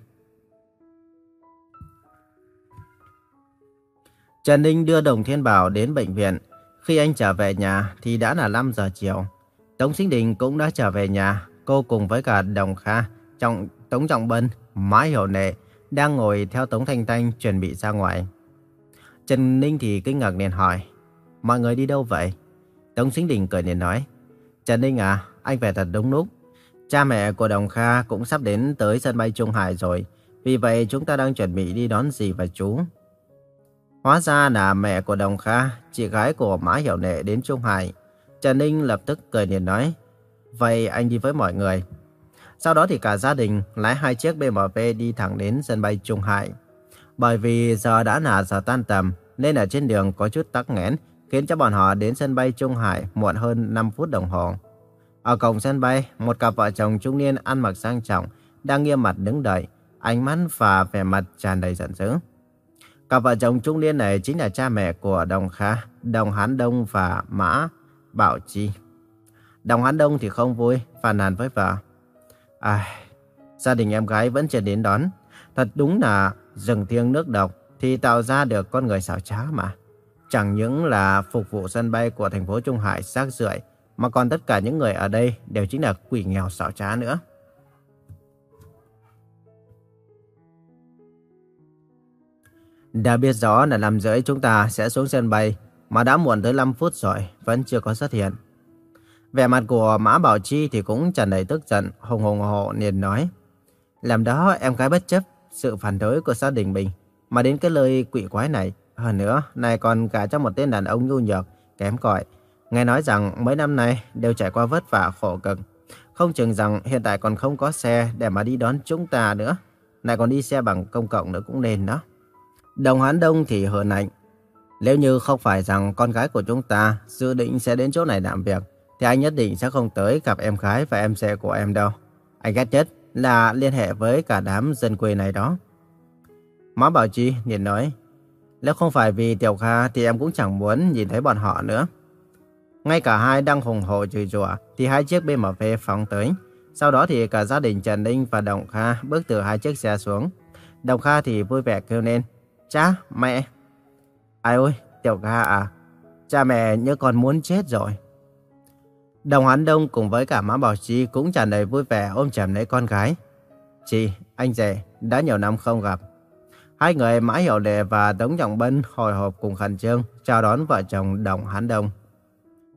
Trần Ninh đưa Đồng Thiên Bảo đến bệnh viện. Khi anh trở về nhà thì đã là 5 giờ chiều. Tống Sinh Đình cũng đã trở về nhà. Cô cùng với cả Đồng Kha, Trọng, Tống Trọng Bân, Mã Hiểu Nệ đang ngồi theo Tống Thanh Thanh chuẩn bị ra ngoài. Trần Ninh thì kinh ngạc liền hỏi, mọi người đi đâu vậy? Tống Sinh Đình cười liền nói, Trần Ninh à, anh về thật đúng lúc. Cha mẹ của Đồng Kha cũng sắp đến tới sân bay Trung Hải rồi. Vì vậy chúng ta đang chuẩn bị đi đón dì và chú. Hóa ra là mẹ của Đồng Kha, chị gái của Mã Hiểu Nệ đến Trung Hải. Trần Ninh lập tức cười liền nói, Vậy anh đi với mọi người. Sau đó thì cả gia đình lái hai chiếc BMW đi thẳng đến sân bay Trung Hải. Bởi vì giờ đã là giờ tan tầm, nên ở trên đường có chút tắc nghẽn, khiến cho bọn họ đến sân bay Trung Hải muộn hơn 5 phút đồng hồ. Ở cổng sân bay, một cặp vợ chồng trung niên ăn mặc sang trọng, đang nghiêm mặt đứng đợi, ánh mắt và vẻ mặt tràn đầy giận dữ. Cặp vợ chồng trung niên này chính là cha mẹ của Đồng Kha, Đồng Hán Đông và Mã Bảo Chi. Đồng Hán Đông thì không vui, phàn nàn với vợ ai gia đình em gái vẫn chưa đến đón. Thật đúng là rừng thiêng nước độc thì tạo ra được con người xảo trá mà. Chẳng những là phục vụ sân bay của thành phố Trung Hải xác rưởi mà còn tất cả những người ở đây đều chính là quỷ nghèo xảo trá nữa. Đã biết rõ là làm rưỡi chúng ta sẽ xuống sân bay, mà đã muộn tới 5 phút rồi, vẫn chưa có xuất hiện. Vẻ mặt của Mã Bảo Chi thì cũng tràn đầy tức giận, hùng hùng hộ liền nói. Làm đó em gái bất chấp sự phản đối của gia đình mình, mà đến cái lời quỷ quái này. Hơn nữa, này còn cả cho một tên đàn ông nhu nhược, kém cỏi. Nghe nói rằng mấy năm nay đều trải qua vất vả khổ cực. Không chừng rằng hiện tại còn không có xe để mà đi đón chúng ta nữa. Này còn đi xe bằng công cộng nữa cũng nên đó. Đồng Hán Đông thì hờn lạnh. Nếu như không phải rằng con gái của chúng ta dự định sẽ đến chỗ này làm việc, thì anh nhất định sẽ không tới gặp em gái và em xe của em đâu. Anh ghét nhất là liên hệ với cả đám dân quê này đó. Má Bảo Chi liền nói, nếu không phải vì Tiểu Kha thì em cũng chẳng muốn nhìn thấy bọn họ nữa. Ngay cả hai đang hùng hổ chửi rủa thì hai chiếc BMW phóng tới. Sau đó thì cả gia đình Trần Ninh và Đồng Kha bước từ hai chiếc xe xuống. Đồng Kha thì vui vẻ kêu lên, Cha, mẹ. Ai ơi, Tiểu Kha à, cha mẹ như con muốn chết rồi. Đồng Hán Đông cùng với cả Mã Bảo Chi cũng tràn đầy vui vẻ ôm chầm lấy con gái. Chị, anh rể, đã nhiều năm không gặp. Hai người Mã Hiểu đệ và Tống Trọng Bân hồi hộp cùng khẩn trương chào đón vợ chồng Đồng Hán Đông.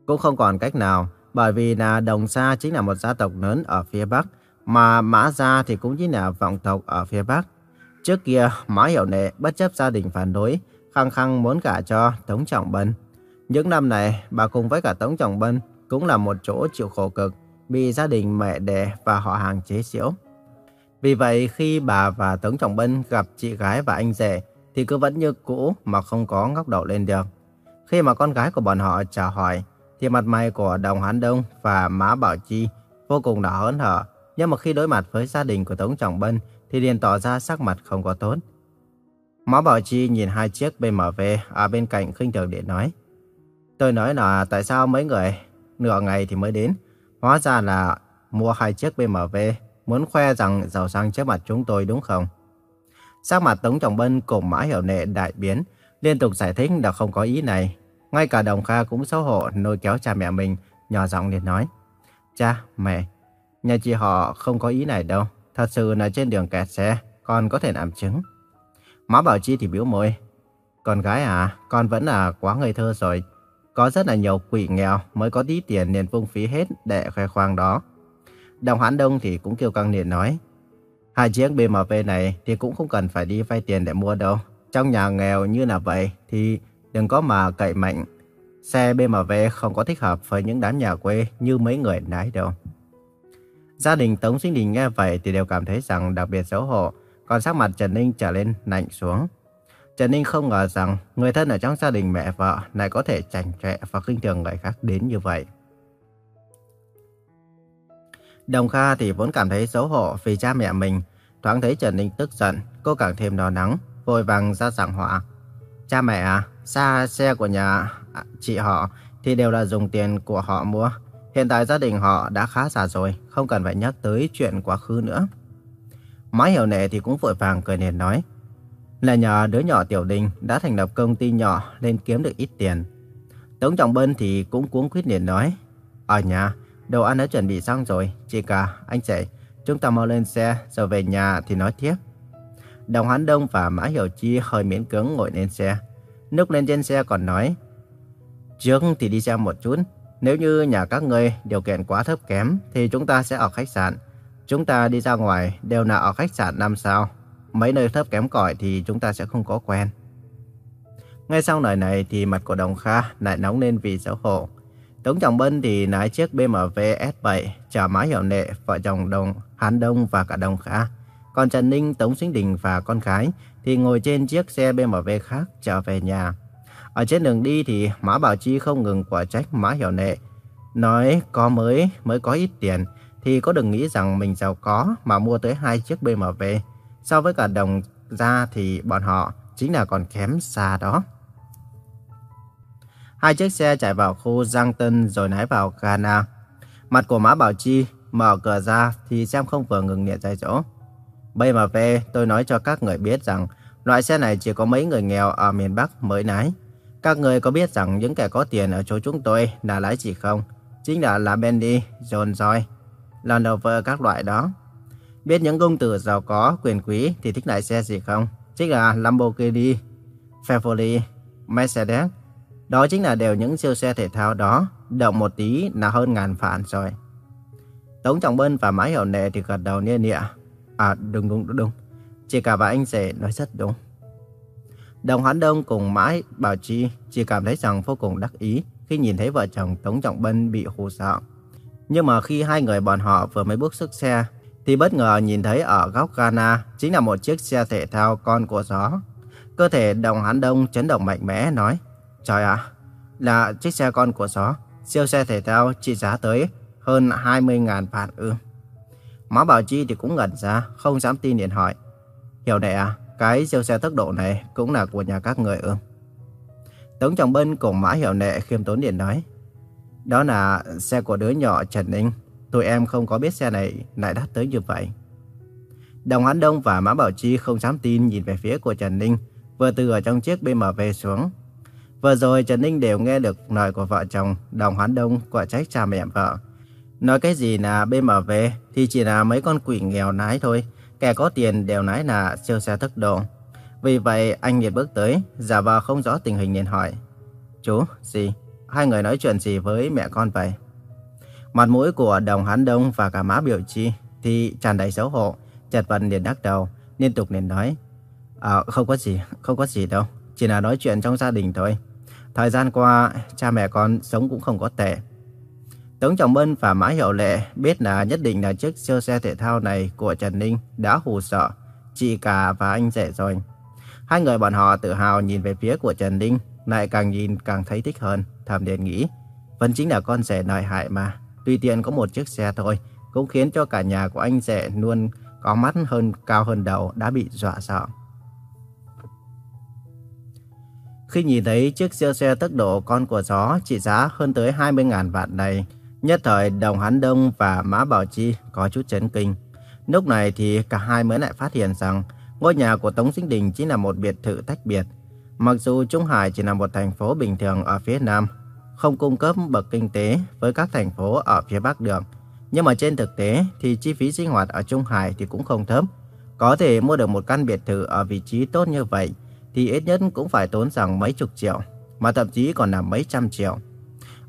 Cũng không còn cách nào, bởi vì là Đồng Sa chính là một gia tộc lớn ở phía Bắc, mà Mã Gia thì cũng chính là vọng tộc ở phía Bắc. Trước kia, Mã Hiểu đệ bất chấp gia đình phản đối, khăng khăng muốn gả cho Tống Trọng Bân. Những năm này, bà cùng với cả Tống Trọng Bân cũng là một chỗ chịu khổ cực, bị gia đình mẹ đẻ và họ hàng chế giễu. Vì vậy, khi bà và Tống Trọng Bân gặp chị gái và anh rể, thì cứ vẫn như cũ mà không có ngóc đầu lên được. Khi mà con gái của bọn họ chào hỏi, thì mặt mày của Đồng Hán Đông và Mã Bảo Chi vô cùng đỏ hớn hở. Nhưng mà khi đối mặt với gia đình của Tống Trọng Bân, thì liền tỏ ra sắc mặt không có tốt. Mã Bảo Chi nhìn hai chiếc BMW ở bên cạnh khinh thường để nói. Tôi nói là tại sao mấy người nửa ngày thì mới đến. Hóa ra là mua hai chiếc BMW, muốn khoe rằng giàu sang trước mặt chúng tôi đúng không? Sắc mặt Tống Trọng Bân cùng Mã Hiểu Nệ đại biến, liên tục giải thích là không có ý này. Ngay cả Đồng Kha cũng xấu hổ nôi kéo cha mẹ mình, nhỏ giọng liền nói. Cha, mẹ, nhà chị họ không có ý này đâu. Thật sự là trên đường kẹt xe, con có thể làm chứng. Má Bảo Chi thì biểu môi. Con gái à, con vẫn là quá ngây thơ rồi. Có rất là nhiều quỷ nghèo mới có tí tiền nên phung phí hết để khoe khoang đó. Đồng Hán Đông thì cũng kêu căng liền nói. Hai chiếc BMW này thì cũng không cần phải đi vay tiền để mua đâu. Trong nhà nghèo như là vậy thì đừng có mà cậy mạnh. Xe BMW không có thích hợp với những đám nhà quê như mấy người nãy đâu. Gia đình Tống Sinh Đình nghe vậy thì đều cảm thấy rằng đặc biệt xấu hổ, còn sắc mặt Trần Ninh trở lên lạnh xuống. Trần Ninh không ngờ rằng người thân ở trong gia đình mẹ vợ lại có thể chảnh chọe và khinh thường người khác đến như vậy. Đồng Kha thì vốn cảm thấy xấu hổ vì cha mẹ mình, thoáng thấy Trần Ninh tức giận, cô càng thêm lo nắng, vội vàng ra giảng họa. Cha mẹ à, xa xe của nhà chị họ thì đều là dùng tiền của họ mua. Hiện tại gia đình họ đã khá già rồi, không cần phải nhắc tới chuyện quá khứ nữa. Mãi hiểu nệ thì cũng vội vàng cười nền nói. Là nhờ đứa nhỏ Tiểu Đình đã thành lập công ty nhỏ nên kiếm được ít tiền. Tống Trọng Bân thì cũng cuống quyết liền nói. Ở nhà, đồ ăn đã chuẩn bị xong rồi. Chị cả, anh chạy, chúng ta mau lên xe rồi về nhà thì nói tiếp. Đồng Hán Đông và Mã Hiểu Chi hơi miễn cưỡng ngồi lên xe. Lúc lên trên xe còn nói. Trước thì đi xem một chút, nếu như nhà các ngươi điều kiện quá thấp kém thì chúng ta sẽ ở khách sạn. Chúng ta đi ra ngoài đều là ở khách sạn 5 sao. Mấy nơi thấp kém cỏi thì chúng ta sẽ không có quen. Ngay sau lời này thì mặt của Đồng Kha lại nóng lên vì xấu hổ. Tống Trọng Bân thì lái chiếc BMW S7 chở Má Hiểu Nệ, vợ chồng Đồng Hán Đông và cả Đồng Kha. Còn Trần Ninh, Tống Sinh Đình và con gái thì ngồi trên chiếc xe BMW khác trở về nhà. Ở trên đường đi thì Mã Bảo Chi không ngừng quả trách Mã Hiểu Nệ. Nói có mới, mới có ít tiền, thì có đừng nghĩ rằng mình giàu có mà mua tới hai chiếc BMW. So với cả đồng ra thì bọn họ chính là còn kém xa đó. Hai chiếc xe chạy vào khu Giang Tân rồi lái vào Ghana. Mặt của Mã Bảo Chi mở cửa ra thì xem không vừa ngừng niệm tại chỗ. Bây mà về tôi nói cho các người biết rằng loại xe này chỉ có mấy người nghèo ở miền Bắc mới lái. Các người có biết rằng những kẻ có tiền ở chỗ chúng tôi là lái gì không? Chính là là Bendy, Rolls Royce, Land Rover các loại đó. Biết những công tử giàu có, quyền quý thì thích lại xe gì không? Chính là Lamborghini, Ferrari, Mercedes. Đó chính là đều những siêu xe thể thao đó, động một tí là hơn ngàn phản rồi. Tống Trọng Bân và Mã Hiểu Nệ thì gật đầu nia nịa. À đúng đúng đúng, đúng. Chị cả và anh rể nói rất đúng. Đồng Hoán Đông cùng Mãi Bảo Chi chỉ cảm thấy rằng vô cùng đắc ý khi nhìn thấy vợ chồng Tống Trọng Bân bị hù sợ. Nhưng mà khi hai người bọn họ vừa mới bước xuất xe, thì bất ngờ nhìn thấy ở góc Ghana chính là một chiếc xe thể thao con của gió. Cơ thể Đồng Hán Đông chấn động mạnh mẽ nói, Trời ạ, là chiếc xe con của gió, siêu xe thể thao trị giá tới hơn 20.000 vạn ư. Má Bảo Chi thì cũng ngẩn ra, không dám tin liền hỏi, Hiểu này à, cái siêu xe tốc độ này cũng là của nhà các người ư. Tống Trọng Bân cùng Mã Hiểu Nệ khiêm tốn điện nói, Đó là xe của đứa nhỏ Trần Ninh. Tụi em không có biết xe này lại đắt tới như vậy. Đồng Hán Đông và Mã Bảo Chi không dám tin nhìn về phía của Trần Ninh, vừa từ ở trong chiếc BMW xuống. Vừa rồi Trần Ninh đều nghe được lời của vợ chồng Đồng Hán Đông quả trách cha mẹ vợ. Nói cái gì là BMW thì chỉ là mấy con quỷ nghèo nái thôi, kẻ có tiền đều nói là siêu xe tốc độ. Vì vậy anh nhiệt bước tới, giả vờ không rõ tình hình nên hỏi. Chú, gì? Hai người nói chuyện gì với mẹ con vậy? Mặt mũi của đồng hán đông và cả má biểu chi thì tràn đầy xấu hổ. Chật vật liền đắc đầu, liên tục liền nói. À, không có gì, không có gì đâu. Chỉ là nói chuyện trong gia đình thôi. Thời gian qua, cha mẹ con sống cũng không có tệ. Tống Trọng Bân và Mã Hiệu Lệ biết là nhất định là chiếc siêu xe thể thao này của Trần Ninh đã hù sợ chị cả và anh rể rồi. Hai người bọn họ tự hào nhìn về phía của Trần Ninh, lại càng nhìn càng thấy thích hơn, thầm liền nghĩ. Vẫn chính là con rể lợi hại mà, tùy tiện có một chiếc xe thôi, cũng khiến cho cả nhà của anh rể luôn có mắt hơn cao hơn đầu đã bị dọa sợ. Khi nhìn thấy chiếc siêu xe tốc độ con của gió trị giá hơn tới 20.000 vạn này, nhất thời Đồng Hán Đông và Mã Bảo Chi có chút chấn kinh. Lúc này thì cả hai mới lại phát hiện rằng ngôi nhà của Tống Sinh Đình chỉ là một biệt thự tách biệt. Mặc dù Trung Hải chỉ là một thành phố bình thường ở phía Nam, không cung cấp bậc kinh tế với các thành phố ở phía Bắc được. Nhưng mà trên thực tế thì chi phí sinh hoạt ở Trung Hải thì cũng không thấp. Có thể mua được một căn biệt thự ở vị trí tốt như vậy thì ít nhất cũng phải tốn rằng mấy chục triệu, mà thậm chí còn là mấy trăm triệu.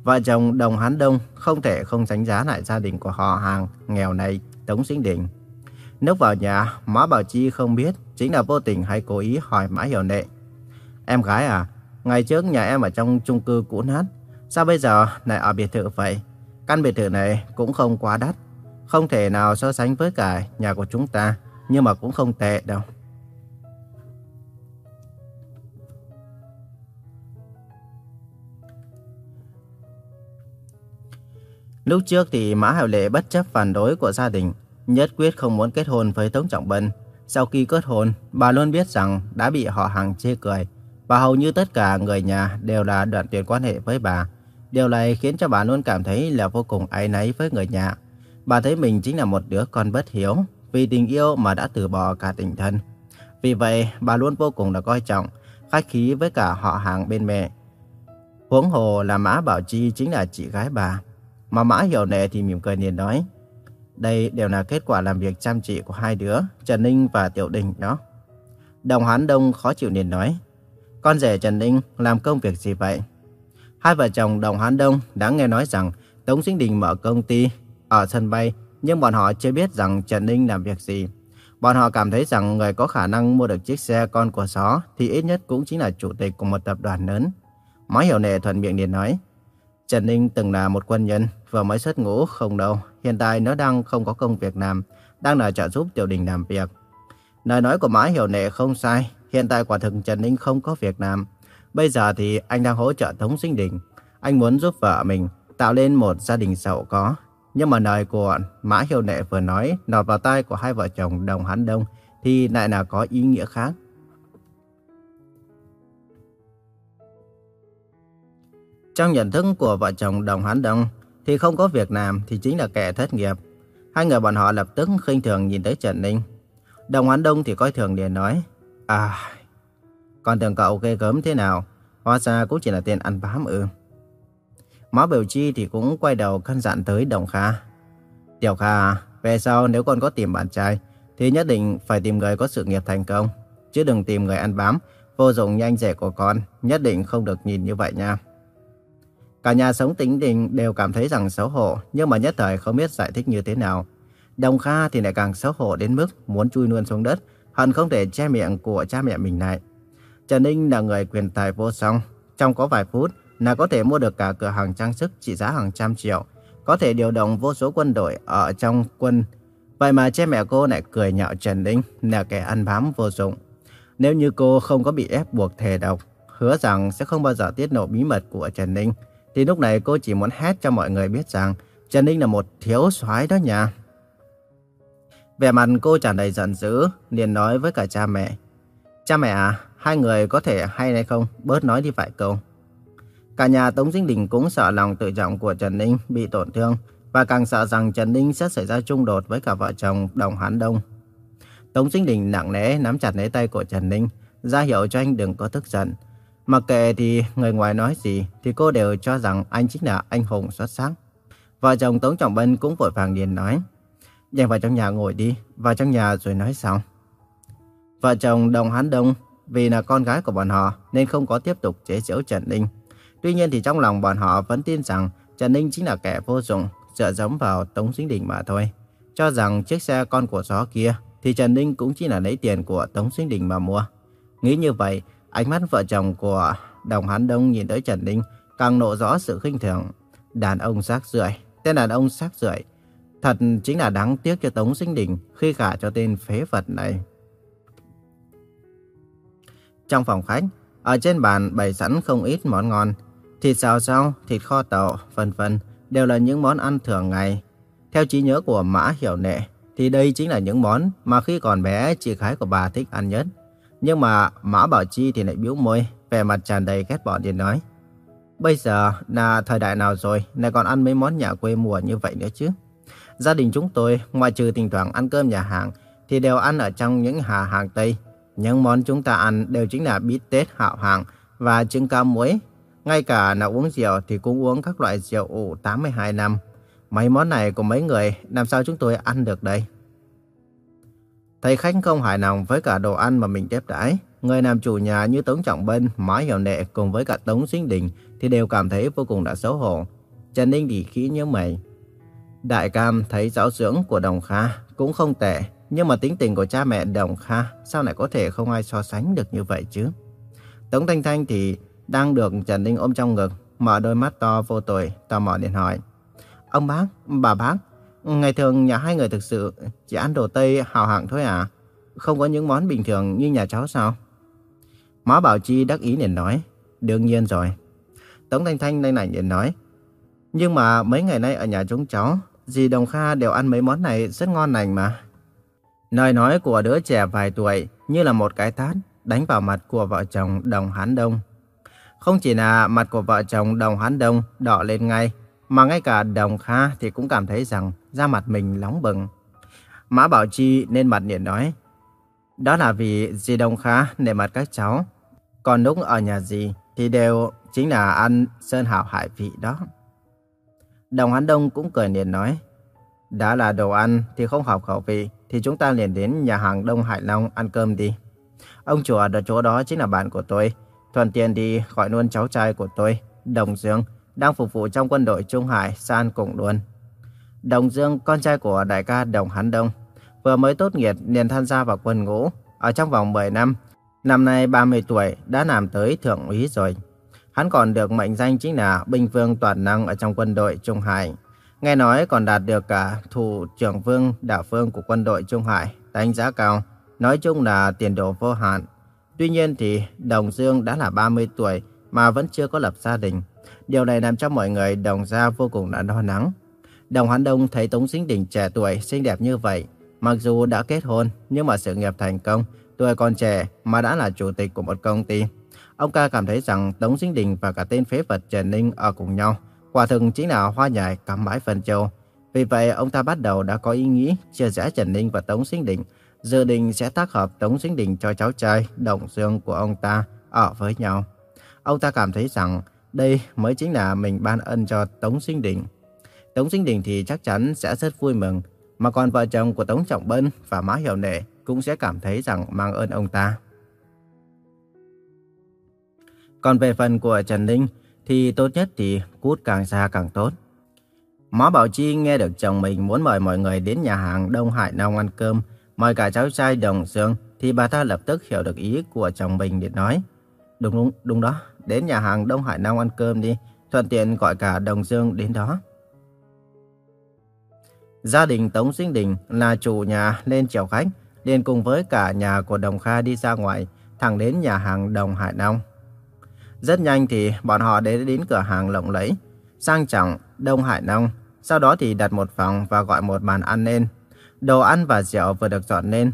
Vợ chồng Đồng Hán Đông không thể không đánh giá lại gia đình của họ hàng nghèo này, Tống Sinh Đình. Nước vào nhà, Mã Bảo Chi không biết chính là vô tình hay cố ý hỏi Mã Hiểu Nệ. Em gái à, ngày trước nhà em ở trong chung cư cũ nát, sao bây giờ lại ở biệt thự vậy? Căn biệt thự này cũng không quá đắt, không thể nào so sánh với cả nhà của chúng ta, nhưng mà cũng không tệ đâu. Lúc trước thì Mã Hảo Lệ bất chấp phản đối của gia đình, nhất quyết không muốn kết hôn với Tống Trọng Bân. Sau khi kết hôn, bà luôn biết rằng đã bị họ hàng chê cười, và hầu như tất cả người nhà đều là đoạn tuyệt quan hệ với bà. Điều này khiến cho bà luôn cảm thấy là vô cùng áy náy với người nhà. Bà thấy mình chính là một đứa con bất hiếu, vì tình yêu mà đã từ bỏ cả tình thân. Vì vậy, bà luôn vô cùng là coi trọng, khách khí với cả họ hàng bên mẹ. Huống hồ là Mã Bảo Chi chính là chị gái bà. Mà Mã Hiểu Nệ thì mỉm cười liền nói, đây đều là kết quả làm việc chăm chỉ của hai đứa, Trần Ninh và Tiểu Đình đó. Đồng Hán Đông khó chịu liền nói, con rể Trần Ninh làm công việc gì vậy? Hai vợ chồng Đồng Hán Đông đã nghe nói rằng Tống Sinh Đình mở công ty ở sân bay, nhưng bọn họ chưa biết rằng Trần Ninh làm việc gì. Bọn họ cảm thấy rằng người có khả năng mua được chiếc xe con của gió thì ít nhất cũng chính là chủ tịch của một tập đoàn lớn. Má hiểu nệ thuận miệng liền nói, Trần Ninh từng là một quân nhân, vừa mới xuất ngũ không đâu. Hiện tại nó đang không có công việc làm, đang là trợ giúp Tiểu Đình làm việc. Lời nói của Mã Hiểu Nệ không sai, hiện tại quả thực Trần Ninh không có việc làm. Bây giờ thì anh đang hỗ trợ Tống Sinh Đình. Anh muốn giúp vợ mình tạo lên một gia đình giàu có. Nhưng mà lời của Mã Hiệu Nệ vừa nói nọt vào tai của hai vợ chồng Đồng Hán Đông thì lại là có ý nghĩa khác. Trong nhận thức của vợ chồng Đồng Hán Đông thì không có việc làm thì chính là kẻ thất nghiệp. Hai người bọn họ lập tức khinh thường nhìn tới Trần Ninh. Đồng hán Đông thì coi thường liền nói, À, còn tưởng cậu ghê gớm thế nào, hóa ra cũng chỉ là tên ăn bám ư. má Biểu Chi thì cũng quay đầu căn dặn tới Đồng Kha. Tiểu Kha, về sau nếu con có tìm bạn trai, thì nhất định phải tìm người có sự nghiệp thành công, chứ đừng tìm người ăn bám, vô dụng nhanh rẻ của con, nhất định không được nhìn như vậy nha. Cả nhà sống tính định đều cảm thấy rằng xấu hổ, nhưng mà nhất thời không biết giải thích như thế nào. Đồng Kha thì lại càng xấu hổ đến mức muốn chui luôn xuống đất, hận không thể che miệng của cha mẹ mình lại. Trần Ninh là người quyền tài vô song, trong có vài phút là có thể mua được cả cửa hàng trang sức trị giá hàng trăm triệu, có thể điều động vô số quân đội ở trong quân. Vậy mà cha mẹ cô lại cười nhạo Trần Ninh là kẻ ăn bám vô dụng. Nếu như cô không có bị ép buộc thề độc, hứa rằng sẽ không bao giờ tiết lộ bí mật của Trần Ninh, thì lúc này cô chỉ muốn hét cho mọi người biết rằng Trần Ninh là một thiếu soái đó nha. Vẻ mặt cô tràn đầy giận dữ, liền nói với cả cha mẹ. Cha mẹ à, hai người có thể hay hay không, bớt nói đi vài câu. Cả nhà Tống Dinh Đình cũng sợ lòng tự trọng của Trần Ninh bị tổn thương, và càng sợ rằng Trần Ninh sẽ xảy ra xung đột với cả vợ chồng Đồng Hán Đông. Tống Dinh Đình nặng nề nắm chặt lấy tay của Trần Ninh, ra hiệu cho anh đừng có tức giận. Mặc kệ thì người ngoài nói gì thì cô đều cho rằng anh chính là anh hùng xuất sắc. Vợ chồng Tống Trọng Bân cũng vội vàng liền nói. Nhanh vào trong nhà ngồi đi, vào trong nhà rồi nói sau. Vợ chồng Đồng Hán Đông vì là con gái của bọn họ nên không có tiếp tục chế giễu Trần Ninh. Tuy nhiên thì trong lòng bọn họ vẫn tin rằng Trần Ninh chính là kẻ vô dụng, dựa dẫm vào Tống Dính Đình mà thôi. Cho rằng chiếc xe con của gió kia thì Trần Ninh cũng chỉ là lấy tiền của Tống Dính Đình mà mua. Nghĩ như vậy, ánh mắt vợ chồng của Đồng Hán Đông nhìn tới Trần Ninh càng nộ rõ sự khinh thường. Đàn ông xác rưởi, tên đàn ông xác rưởi, thật chính là đáng tiếc cho Tống Dính Đình khi gả cho tên phế vật này. Trong phòng khách, ở trên bàn bày sẵn không ít món ngon, thịt xào xao, thịt kho tàu, vân vân đều là những món ăn thường ngày. Theo trí nhớ của Mã Hiểu Nệ, thì đây chính là những món mà khi còn bé chị gái của bà thích ăn nhất. Nhưng mà Mã Bảo Chi thì lại bĩu môi, vẻ mặt tràn đầy ghét bỏ điện nói. Bây giờ là thời đại nào rồi, lại còn ăn mấy món nhà quê mùa như vậy nữa chứ? Gia đình chúng tôi, ngoài trừ thỉnh thoảng ăn cơm nhà hàng, thì đều ăn ở trong những hà hàng Tây. Những món chúng ta ăn đều chính là bít tết hạo hàng và trứng cá muối. Ngay cả là uống rượu thì cũng uống các loại rượu ủ 82 năm. Mấy món này của mấy người làm sao chúng tôi ăn được đây? Thầy khách không hài lòng với cả đồ ăn mà mình tiếp đãi. Người làm chủ nhà như Tống Trọng Bân, Mã Hiểu Nệ cùng với cả Tống Sinh Đình thì đều cảm thấy vô cùng đã xấu hổ. Trần Ninh thì khí như mày. Đại Cam thấy giáo dưỡng của Đồng Kha cũng không tệ, nhưng mà tính tình của cha mẹ Đồng Kha sao lại có thể không ai so sánh được như vậy chứ? Tống Thanh Thanh thì đang được Trần Ninh ôm trong ngực, mở đôi mắt to vô tội, tò mò điện hỏi. Ông bác, bà bác, ngày thường nhà hai người thực sự chỉ ăn đồ Tây hào hạng thôi à? Không có những món bình thường như nhà cháu sao? Má Bảo Chi đắc ý liền nói, đương nhiên rồi. Tống Thanh Thanh nay này liền nói, nhưng mà mấy ngày nay ở nhà chúng cháu, dì Đồng Kha đều ăn mấy món này rất ngon lành mà. Lời nói của đứa trẻ vài tuổi như là một cái tát đánh vào mặt của vợ chồng Đồng Hán Đông. Không chỉ là mặt của vợ chồng Đồng Hán Đông đỏ lên ngay, mà ngay cả Đồng Kha thì cũng cảm thấy rằng da mặt mình nóng bừng. Mã Bảo Chi nên mặt liền nói, đó là vì dì Đồng Kha nể mặt các cháu. Còn lúc ở nhà dì thì đều chính là ăn sơn hào hải vị đó. Đồng Hán Đông cũng cười liền nói, đã là đồ ăn thì không hợp khẩu vị, thì chúng ta liền đến nhà hàng Đông Hải Long ăn cơm đi. Ông chủ ở chỗ đó chính là bạn của tôi. Thuận tiện thì gọi luôn cháu trai của tôi, Đồng Dương, đang phục vụ trong quân đội Trung Hải san cùng luôn. Đồng Dương, con trai của đại ca Đồng Hán Đông, vừa mới tốt nghiệp liền tham gia vào quân ngũ. Ở trong vòng 10 năm, năm nay 30 tuổi đã làm tới thượng úy rồi. Hắn còn được mệnh danh chính là binh vương toàn năng ở trong quân đội Trung Hải. Nghe nói còn đạt được cả thủ trưởng vương đảo phương của quân đội Trung Hải, đánh giá cao. Nói chung là tiền đồ vô hạn. Tuy nhiên thì Đồng Dương đã là 30 tuổi mà vẫn chưa có lập gia đình. Điều này làm cho mọi người đồng gia vô cùng là lo lắng. Đồng Hán Đông thấy Tống Sinh Đình trẻ tuổi, xinh đẹp như vậy. Mặc dù đã kết hôn, nhưng mà sự nghiệp thành công, tuổi còn trẻ mà đã là chủ tịch của một công ty. Ông ca cảm thấy rằng Tống Sinh Đình và cả tên phế vật Trần Ninh ở cùng nhau Quả thực chính là hoa nhài cắm bãi phần châu. Vì vậy, ông ta bắt đầu đã có ý nghĩ chia rẽ Trần Ninh và Tống Sinh Đình, dự định sẽ tác hợp Tống Sinh Đình cho cháu trai Đồng Dương của ông ta ở với nhau. Ông ta cảm thấy rằng đây mới chính là mình ban ân cho Tống Sinh Đình. Tống Sinh Đình thì chắc chắn sẽ rất vui mừng, mà còn vợ chồng của Tống Trọng Bân và Mã Hiểu Nệ cũng sẽ cảm thấy rằng mang ơn ông ta. Còn về phần của Trần Ninh thì tốt nhất thì cút càng xa càng tốt. Mã Bảo Chi nghe được chồng mình muốn mời mọi người đến nhà hàng Đông Hải Nông ăn cơm, mời cả cháu trai Đồng Dương, thì bà ta lập tức hiểu được ý của chồng mình để nói. Đúng đúng, đúng đó, đến nhà hàng Đông Hải Nông ăn cơm đi, thuận tiện gọi cả Đồng Dương đến đó. Gia đình Tống Sinh Đình là chủ nhà lên chào khách, liền cùng với cả nhà của Đồng Kha đi ra ngoài, thẳng đến nhà hàng Đồng Hải Nông. Rất nhanh thì bọn họ đến đến cửa hàng lộng lẫy, sang trọng Đông Hải Nông. Sau đó thì đặt một phòng và gọi một bàn ăn lên. Đồ ăn và rượu vừa được dọn lên.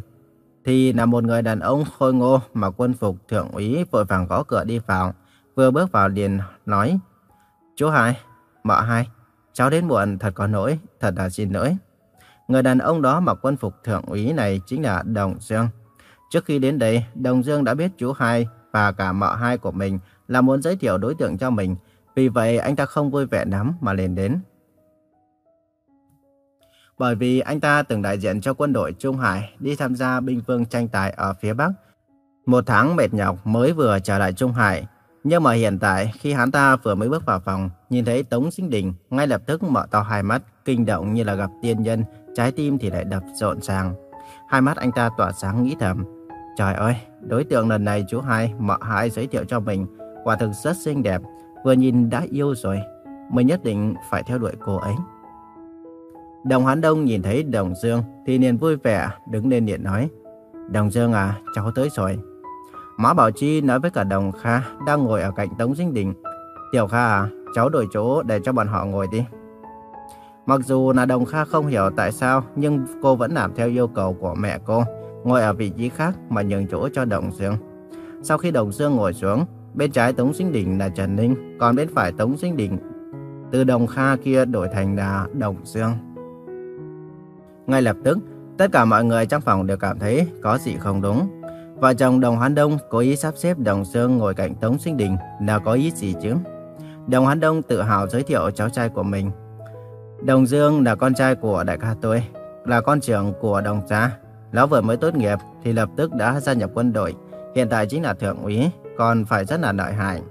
Thì là một người đàn ông khôi ngô mặc quân phục thượng úy vội vàng gõ cửa đi vào. Vừa bước vào liền nói. Chú Hai, mợ Hai, cháu đến muộn thật có lỗi, thật là xin lỗi. Người đàn ông đó mặc quân phục thượng úy này chính là Đồng Dương. Trước khi đến đây, Đồng Dương đã biết chú Hai và cả mợ hai của mình là muốn giới thiệu đối tượng cho mình. Vì vậy anh ta không vui vẻ lắm mà lên đến. Bởi vì anh ta từng đại diện cho quân đội Trung Hải đi tham gia binh vương tranh tài ở phía Bắc. Một tháng mệt nhọc mới vừa trở lại Trung Hải. Nhưng mà hiện tại khi hắn ta vừa mới bước vào phòng, nhìn thấy Tống Sinh Đình ngay lập tức mở to hai mắt, kinh động như là gặp tiên nhân, trái tim thì lại đập rộn ràng. Hai mắt anh ta tỏa sáng nghĩ thầm. Trời ơi, đối tượng lần này chú hai, mở hai giới thiệu cho mình, quả thực rất xinh đẹp, vừa nhìn đã yêu rồi. Mình nhất định phải theo đuổi cô ấy. Đồng Hán Đông nhìn thấy Đồng Dương thì liền vui vẻ đứng lên điện nói. Đồng Dương à, cháu tới rồi. Mã Bảo Chi nói với cả Đồng Kha đang ngồi ở cạnh Tống Dinh Đình. Tiểu Kha à, cháu đổi chỗ để cho bọn họ ngồi đi. Mặc dù là Đồng Kha không hiểu tại sao nhưng cô vẫn làm theo yêu cầu của mẹ cô, ngồi ở vị trí khác mà nhường chỗ cho Đồng Dương. Sau khi Đồng Dương ngồi xuống, bên trái Tống Sinh Đình là Trần Ninh, còn bên phải Tống Sinh Đình từ Đồng Kha kia đổi thành là Đồng Dương. Ngay lập tức, tất cả mọi người trong phòng đều cảm thấy có gì không đúng. Vợ chồng Đồng hán Đông cố ý sắp xếp Đồng Dương ngồi cạnh Tống Sinh Đình là có ý gì chứ? Đồng hán Đông tự hào giới thiệu cháu trai của mình. Đồng Dương là con trai của đại ca tôi, là con trưởng của Đồng gia. Lão vừa mới tốt nghiệp thì lập tức đã gia nhập quân đội, hiện tại chính là thượng úy, còn phải rất là lợi hại.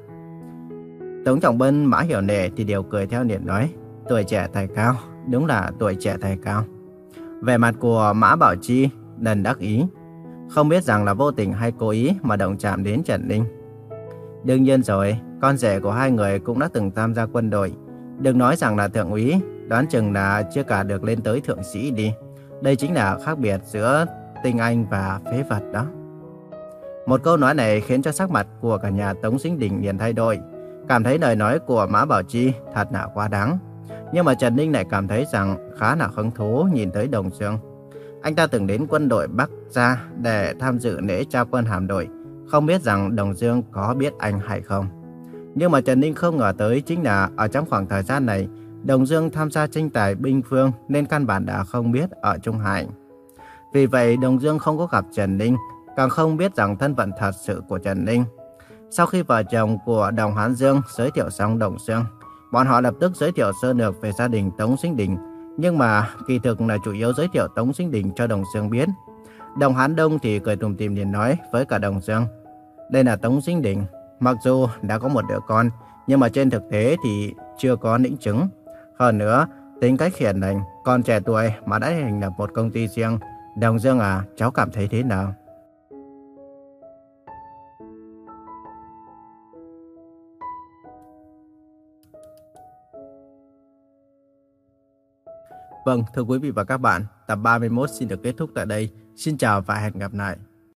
Tống Trọng Bân mã hiểu nề thì đều cười theo niệm nói, tuổi trẻ tài cao, đúng là tuổi trẻ tài cao. về mặt của Mã Bảo Chi đần đắc ý, không biết rằng là vô tình hay cố ý mà động chạm đến Trần Ninh. Đương nhiên rồi, con rể của hai người cũng đã từng tham gia quân đội. Đừng nói rằng là thượng úy, đoán chừng là chưa cả được lên tới thượng sĩ đi. Đây chính là khác biệt giữa tinh anh và phế vật đó. Một câu nói này khiến cho sắc mặt của cả nhà Tống Sinh Đình liền thay đổi. Cảm thấy lời nói của Mã Bảo Chi thật là quá đáng. Nhưng mà Trần Ninh lại cảm thấy rằng khá là hứng thú nhìn tới Đồng Dương. Anh ta từng đến quân đội Bắc ra để tham dự lễ trao quân hàm đội. Không biết rằng Đồng Dương có biết anh hay không. Nhưng mà Trần Ninh không ngờ tới chính là ở trong khoảng thời gian này, Đồng Dương tham gia tranh tài binh phương nên căn bản đã không biết ở Trung Hải. Vì vậy Đồng Dương không có gặp Trần Ninh, càng không biết rằng thân phận thật sự của Trần Ninh. Sau khi vợ chồng của Đồng Hán Dương giới thiệu xong Đồng Dương, bọn họ lập tức giới thiệu sơ lược về gia đình Tống Sinh Đình, nhưng mà kỳ thực là chủ yếu giới thiệu Tống Sinh Đình cho Đồng Dương biết. Đồng Hán Đông thì cười tùm tìm liền nói với cả Đồng Dương, đây là Tống Sinh Đình, mặc dù đã có một đứa con, nhưng mà trên thực tế thì chưa có lĩnh chứng. Hơn nữa, tính cách hiền lành, còn trẻ tuổi mà đã thành lập một công ty riêng. Đồng Dương à, cháu cảm thấy thế nào? Vâng, thưa quý vị và các bạn, tập 31 xin được kết thúc tại đây. Xin chào và hẹn gặp lại.